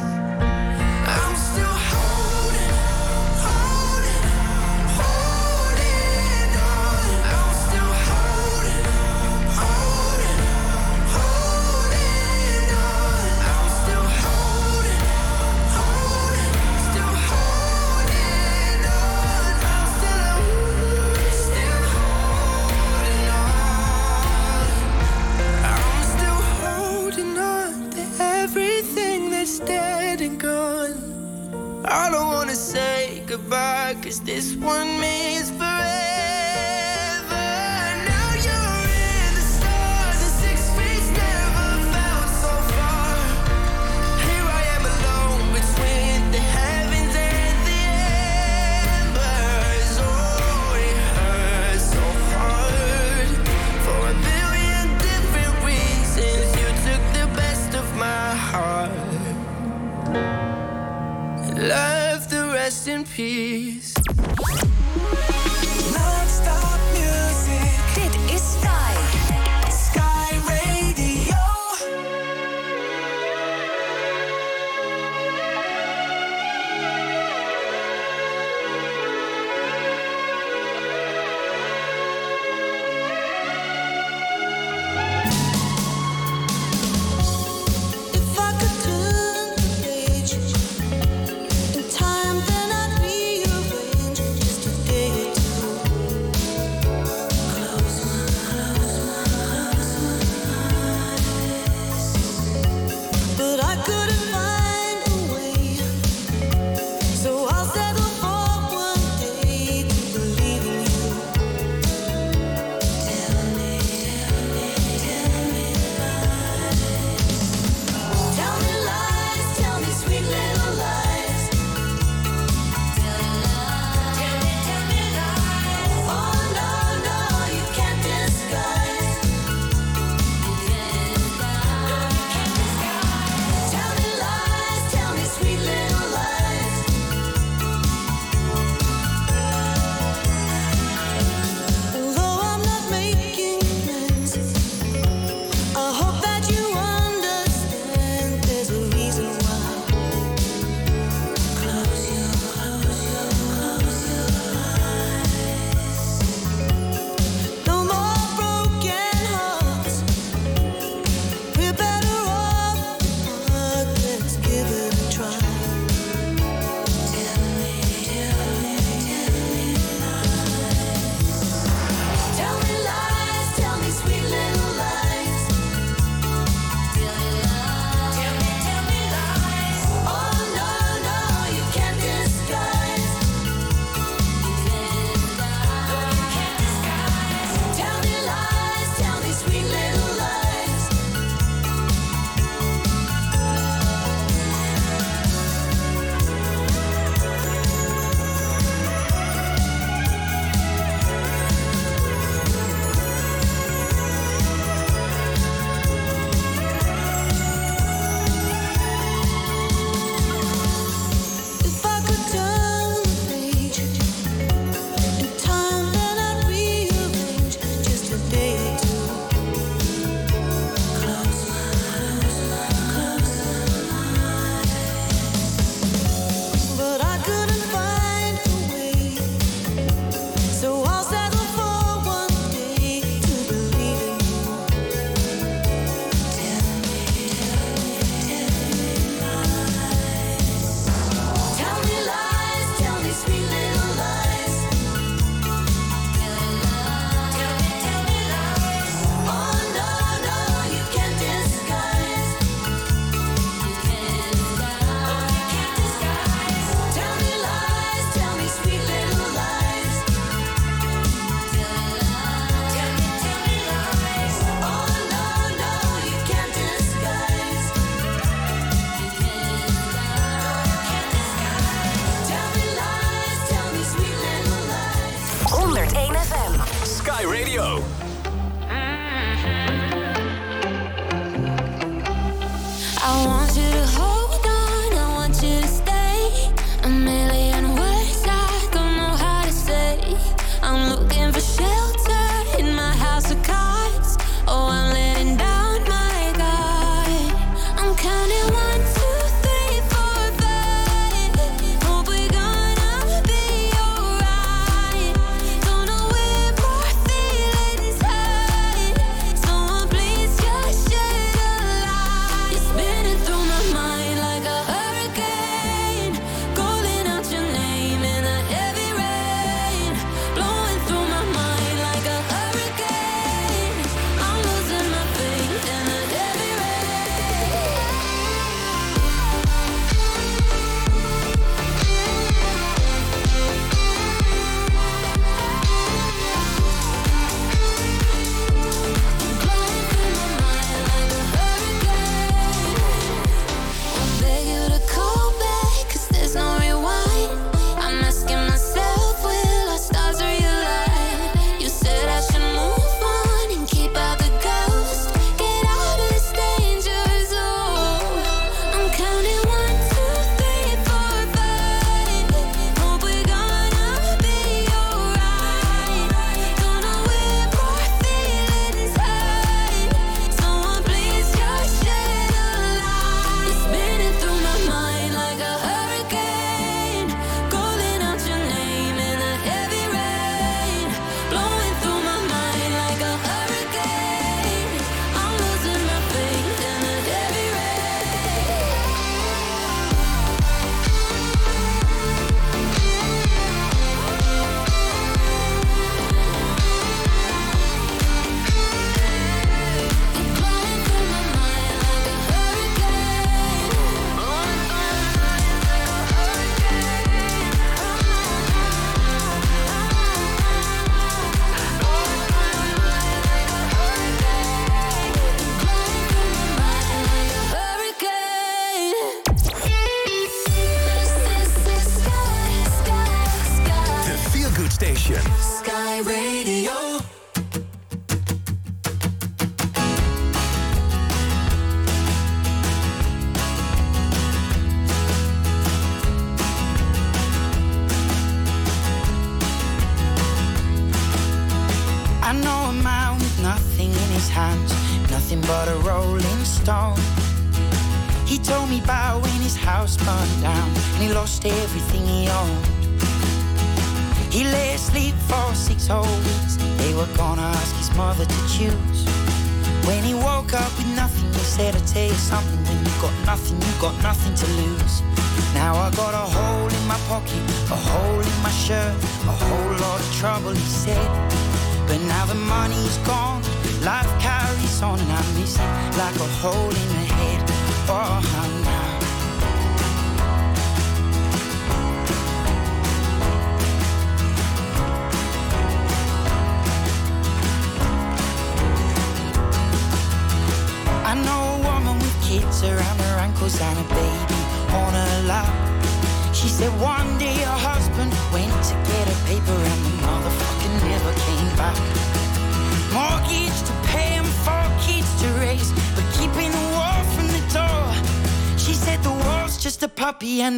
here.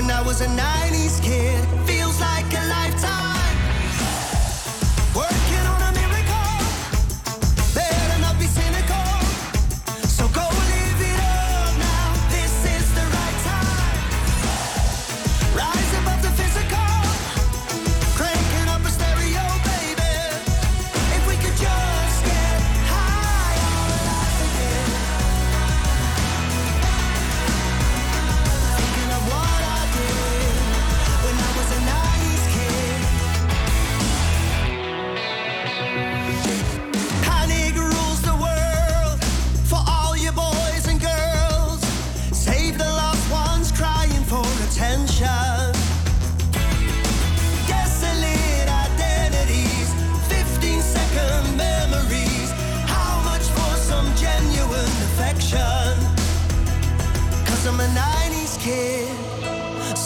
when I was a 90s kid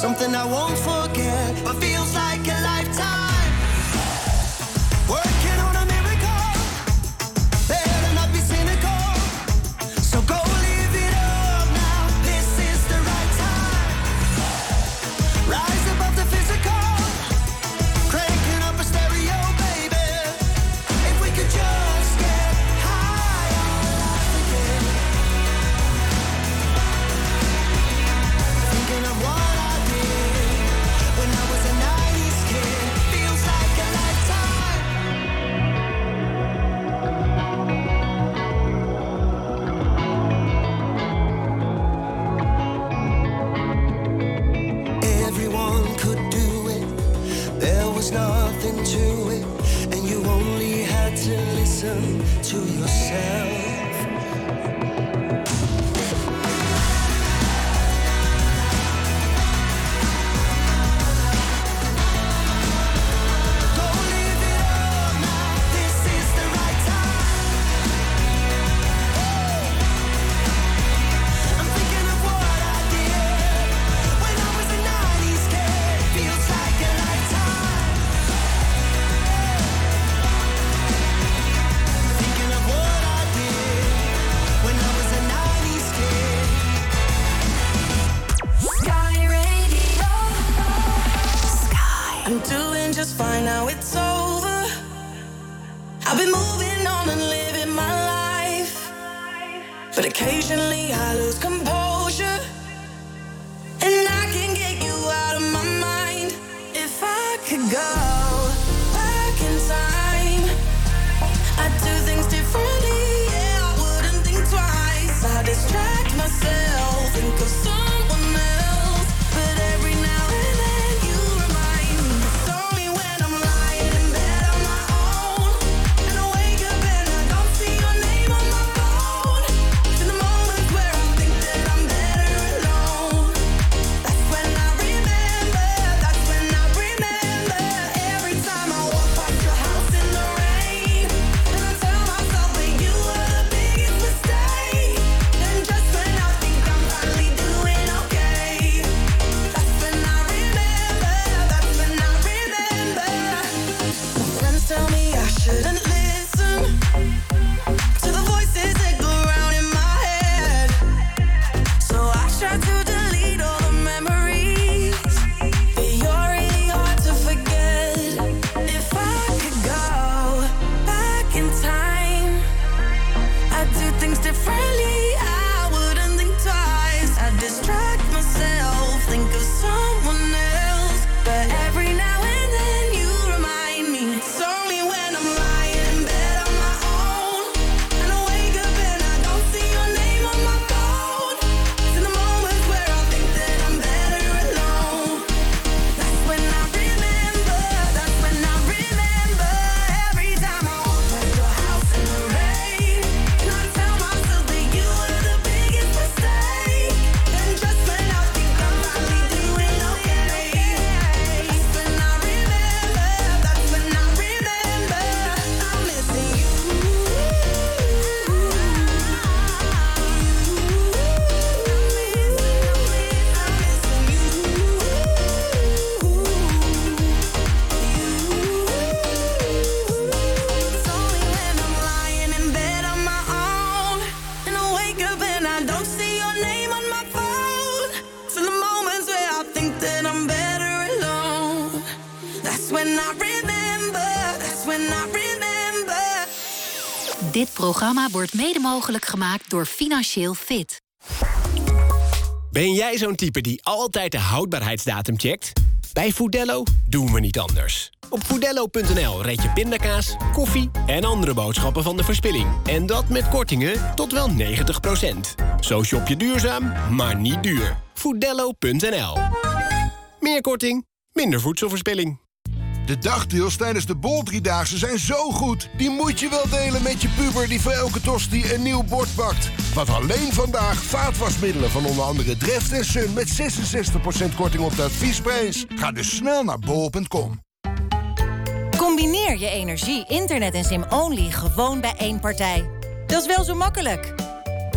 something I won't forget, but feels like. programma wordt mede mogelijk gemaakt door Financieel Fit. Ben jij zo'n type die altijd de houdbaarheidsdatum checkt? Bij Foodello doen we niet anders. Op foodello.nl red je pindakaas, koffie en andere boodschappen van de verspilling. En dat met kortingen tot wel 90%. Zo shop je duurzaam, maar niet duur. Foodello.nl Meer korting, minder voedselverspilling. De dagdeals tijdens de Bol Driedaagse zijn zo goed. Die moet je wel delen met je puber die voor elke tosti een nieuw bord pakt. Wat alleen vandaag vaatwasmiddelen van onder andere Dreft en Sun... met 66% korting op de adviesprijs. Ga dus snel naar bol.com. Combineer je energie, internet en sim-only gewoon bij één partij. Dat is wel zo makkelijk.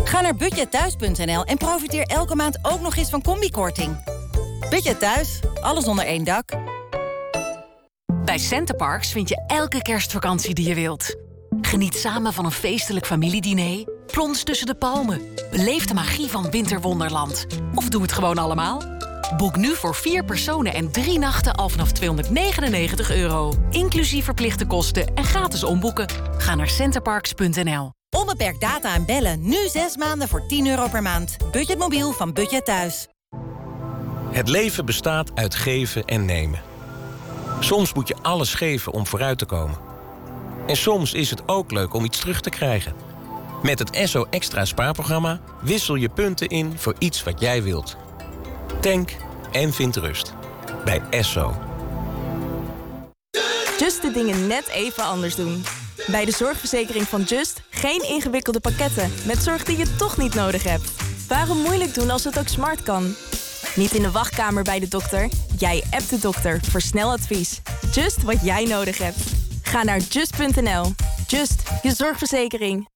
Ga naar budgetthuis.nl en profiteer elke maand ook nog eens van combikorting. Budget Thuis, alles onder één dak. Bij Centerparks vind je elke kerstvakantie die je wilt. Geniet samen van een feestelijk familiediner, plons tussen de palmen... beleef de magie van Winterwonderland. Of doe het gewoon allemaal. Boek nu voor vier personen en drie nachten al vanaf 299 euro. Inclusief verplichte kosten en gratis omboeken. Ga naar centerparks.nl. Onbeperkt data en bellen, nu 6 maanden voor 10 euro per maand. Budgetmobiel van Budget Thuis. Het leven bestaat uit geven en nemen. Soms moet je alles geven om vooruit te komen. En soms is het ook leuk om iets terug te krijgen. Met het Esso Extra spaarprogramma wissel je punten in voor iets wat jij wilt. Tank en vind rust. Bij Esso. Just de dingen net even anders doen. Bij de zorgverzekering van Just geen ingewikkelde pakketten met zorg die je toch niet nodig hebt. Waarom moeilijk doen als het ook smart kan? Niet in de wachtkamer bij de dokter. Jij appt de dokter voor snel advies. Just wat jij nodig hebt. Ga naar just.nl. Just, je zorgverzekering.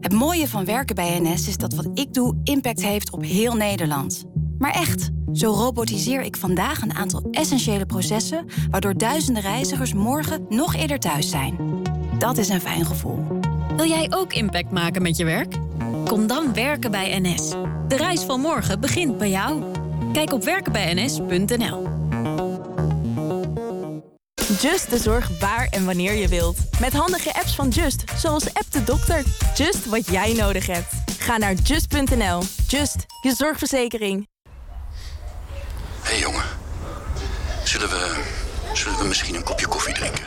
Het mooie van werken bij NS is dat wat ik doe impact heeft op heel Nederland. Maar echt, zo robotiseer ik vandaag een aantal essentiële processen... waardoor duizenden reizigers morgen nog eerder thuis zijn. Dat is een fijn gevoel. Wil jij ook impact maken met je werk? Kom dan werken bij NS. De reis van morgen begint bij jou. Kijk op werkenbijns.nl. Just de zorg waar en wanneer je wilt. Met handige apps van Just, zoals App de Dokter. Just wat jij nodig hebt. Ga naar just.nl. Just, je zorgverzekering. Hé hey jongen, zullen we, zullen we misschien een kopje koffie drinken?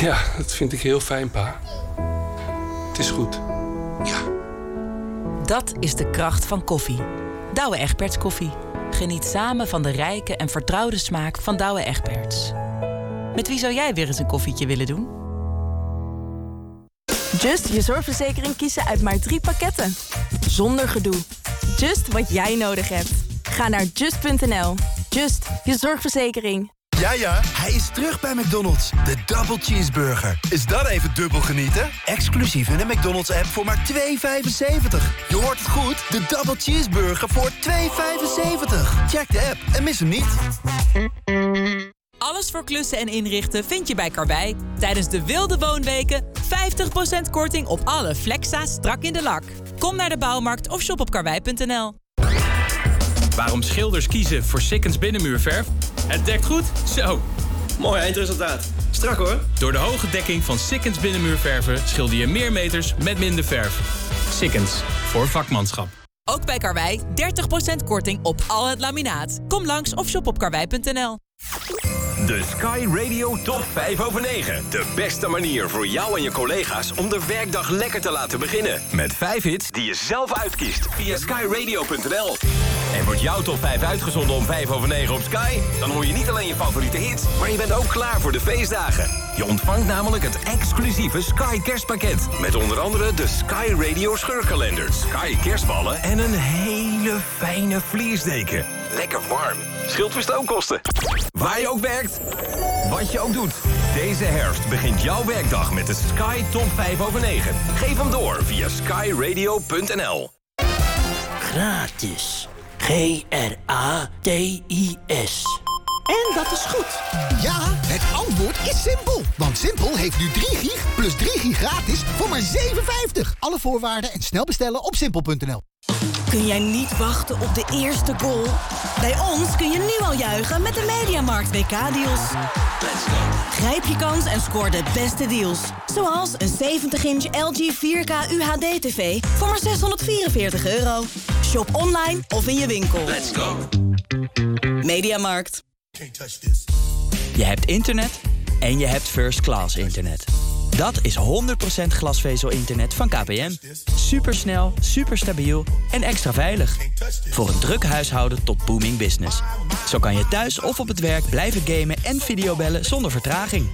Ja, dat vind ik heel fijn, pa. Het is goed. Dat is de kracht van koffie. Douwe Egberts koffie. Geniet samen van de rijke en vertrouwde smaak van Douwe Egberts. Met wie zou jij weer eens een koffietje willen doen? Just je zorgverzekering kiezen uit maar drie pakketten. Zonder gedoe. Just wat jij nodig hebt. Ga naar just.nl. Just, je zorgverzekering. Ja, ja, hij is terug bij McDonald's. De Double Cheeseburger. Is dat even dubbel genieten? Exclusief in de McDonald's-app voor maar 2,75. Je hoort het goed, de Double Cheeseburger voor 2,75. Check de app en mis hem niet. Alles voor klussen en inrichten vind je bij Karwei. Tijdens de wilde woonweken 50% korting op alle Flexa strak in de lak. Kom naar de bouwmarkt of shop op karwei.nl. Waarom schilders kiezen voor Sikkens binnenmuurverf? Het dekt goed? Zo. Mooi eindresultaat. Strak hoor. Door de hoge dekking van Sikkens binnenmuurverven schilder je meer meters met minder verf. Sikkens, voor vakmanschap. Ook bij Karwei 30% korting op al het laminaat. Kom langs of shop op karwei.nl. De Sky Radio Top 5 over 9. De beste manier voor jou en je collega's om de werkdag lekker te laten beginnen. Met 5 hits die je zelf uitkiest via skyradio.nl. En wordt jouw top 5 uitgezonden om 5 over 9 op Sky? Dan hoor je niet alleen je favoriete hits, maar je bent ook klaar voor de feestdagen. Je ontvangt namelijk het exclusieve Sky kerstpakket. Met onder andere de Sky Radio scheurkalender, Sky kerstballen en een hele fijne vliesdeken. Lekker warm. Scheelt verstookkosten. Waar je ook werkt, wat je ook doet. Deze herfst begint jouw werkdag met de Sky Top 5 over 9. Geef hem door via skyradio.nl. Gratis. G-R-A-T-I-S. En dat is goed. Ja, het antwoord is simpel. Want Simpel heeft nu 3 gig plus 3 gig gratis voor maar 7,50. Alle voorwaarden en snel bestellen op simpel.nl. Kun jij niet wachten op de eerste goal? Bij ons kun je nu al juichen met de Mediamarkt WK-deals. Grijp je kans en scoor de beste deals. Zoals een 70-inch LG 4K UHD-TV voor maar 644 euro. Shop online of in je winkel. Let's go. Mediamarkt. Je hebt internet en je hebt first class internet. Dat is 100% glasvezel-internet van KPN. Supersnel, superstabiel en extra veilig. Voor een druk huishouden tot booming business. Zo kan je thuis of op het werk blijven gamen en videobellen zonder vertraging.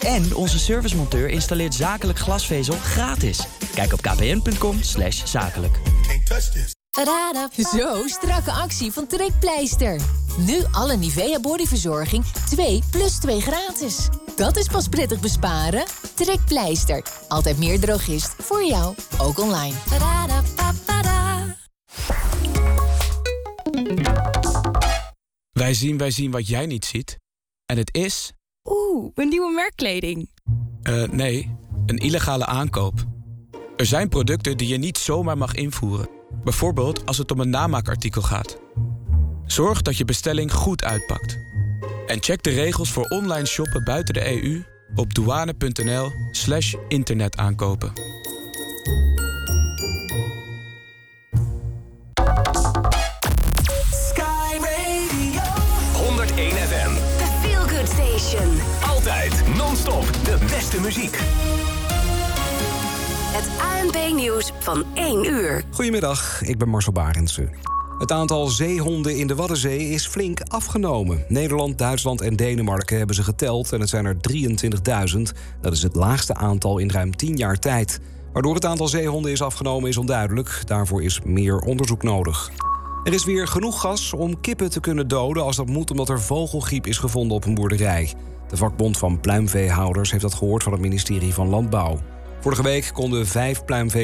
En onze servicemonteur installeert zakelijk glasvezel gratis. Kijk op kpn.com zakelijk. Zo, strakke actie van Trekpleister. Nu alle Nivea bodyverzorging 2 plus 2 gratis. Dat is pas prettig besparen. Trekpleister. Altijd meer drogist voor jou, ook online. Wij zien, wij zien wat jij niet ziet. En het is... Oeh, mijn nieuwe merkkleding. eh, nee, een illegale aankoop. Er zijn producten die je niet zomaar mag invoeren. Bijvoorbeeld als het om een namaakartikel gaat. Zorg dat je bestelling goed uitpakt. En check de regels voor online shoppen buiten de EU op douane.nl/slash internetaankopen. Sky Radio. 101 FM. The Feel Good Station. Altijd non-stop de beste muziek. Het ANP-nieuws van 1 uur. Goedemiddag, ik ben Marcel Barendse. Het aantal zeehonden in de Waddenzee is flink afgenomen. Nederland, Duitsland en Denemarken hebben ze geteld en het zijn er 23.000. Dat is het laagste aantal in ruim 10 jaar tijd. Waardoor het aantal zeehonden is afgenomen is onduidelijk. Daarvoor is meer onderzoek nodig. Er is weer genoeg gas om kippen te kunnen doden als dat moet omdat er vogelgriep is gevonden op een boerderij. De vakbond van pluimveehouders heeft dat gehoord van het ministerie van Landbouw. Vorige week konden vijf pluimvee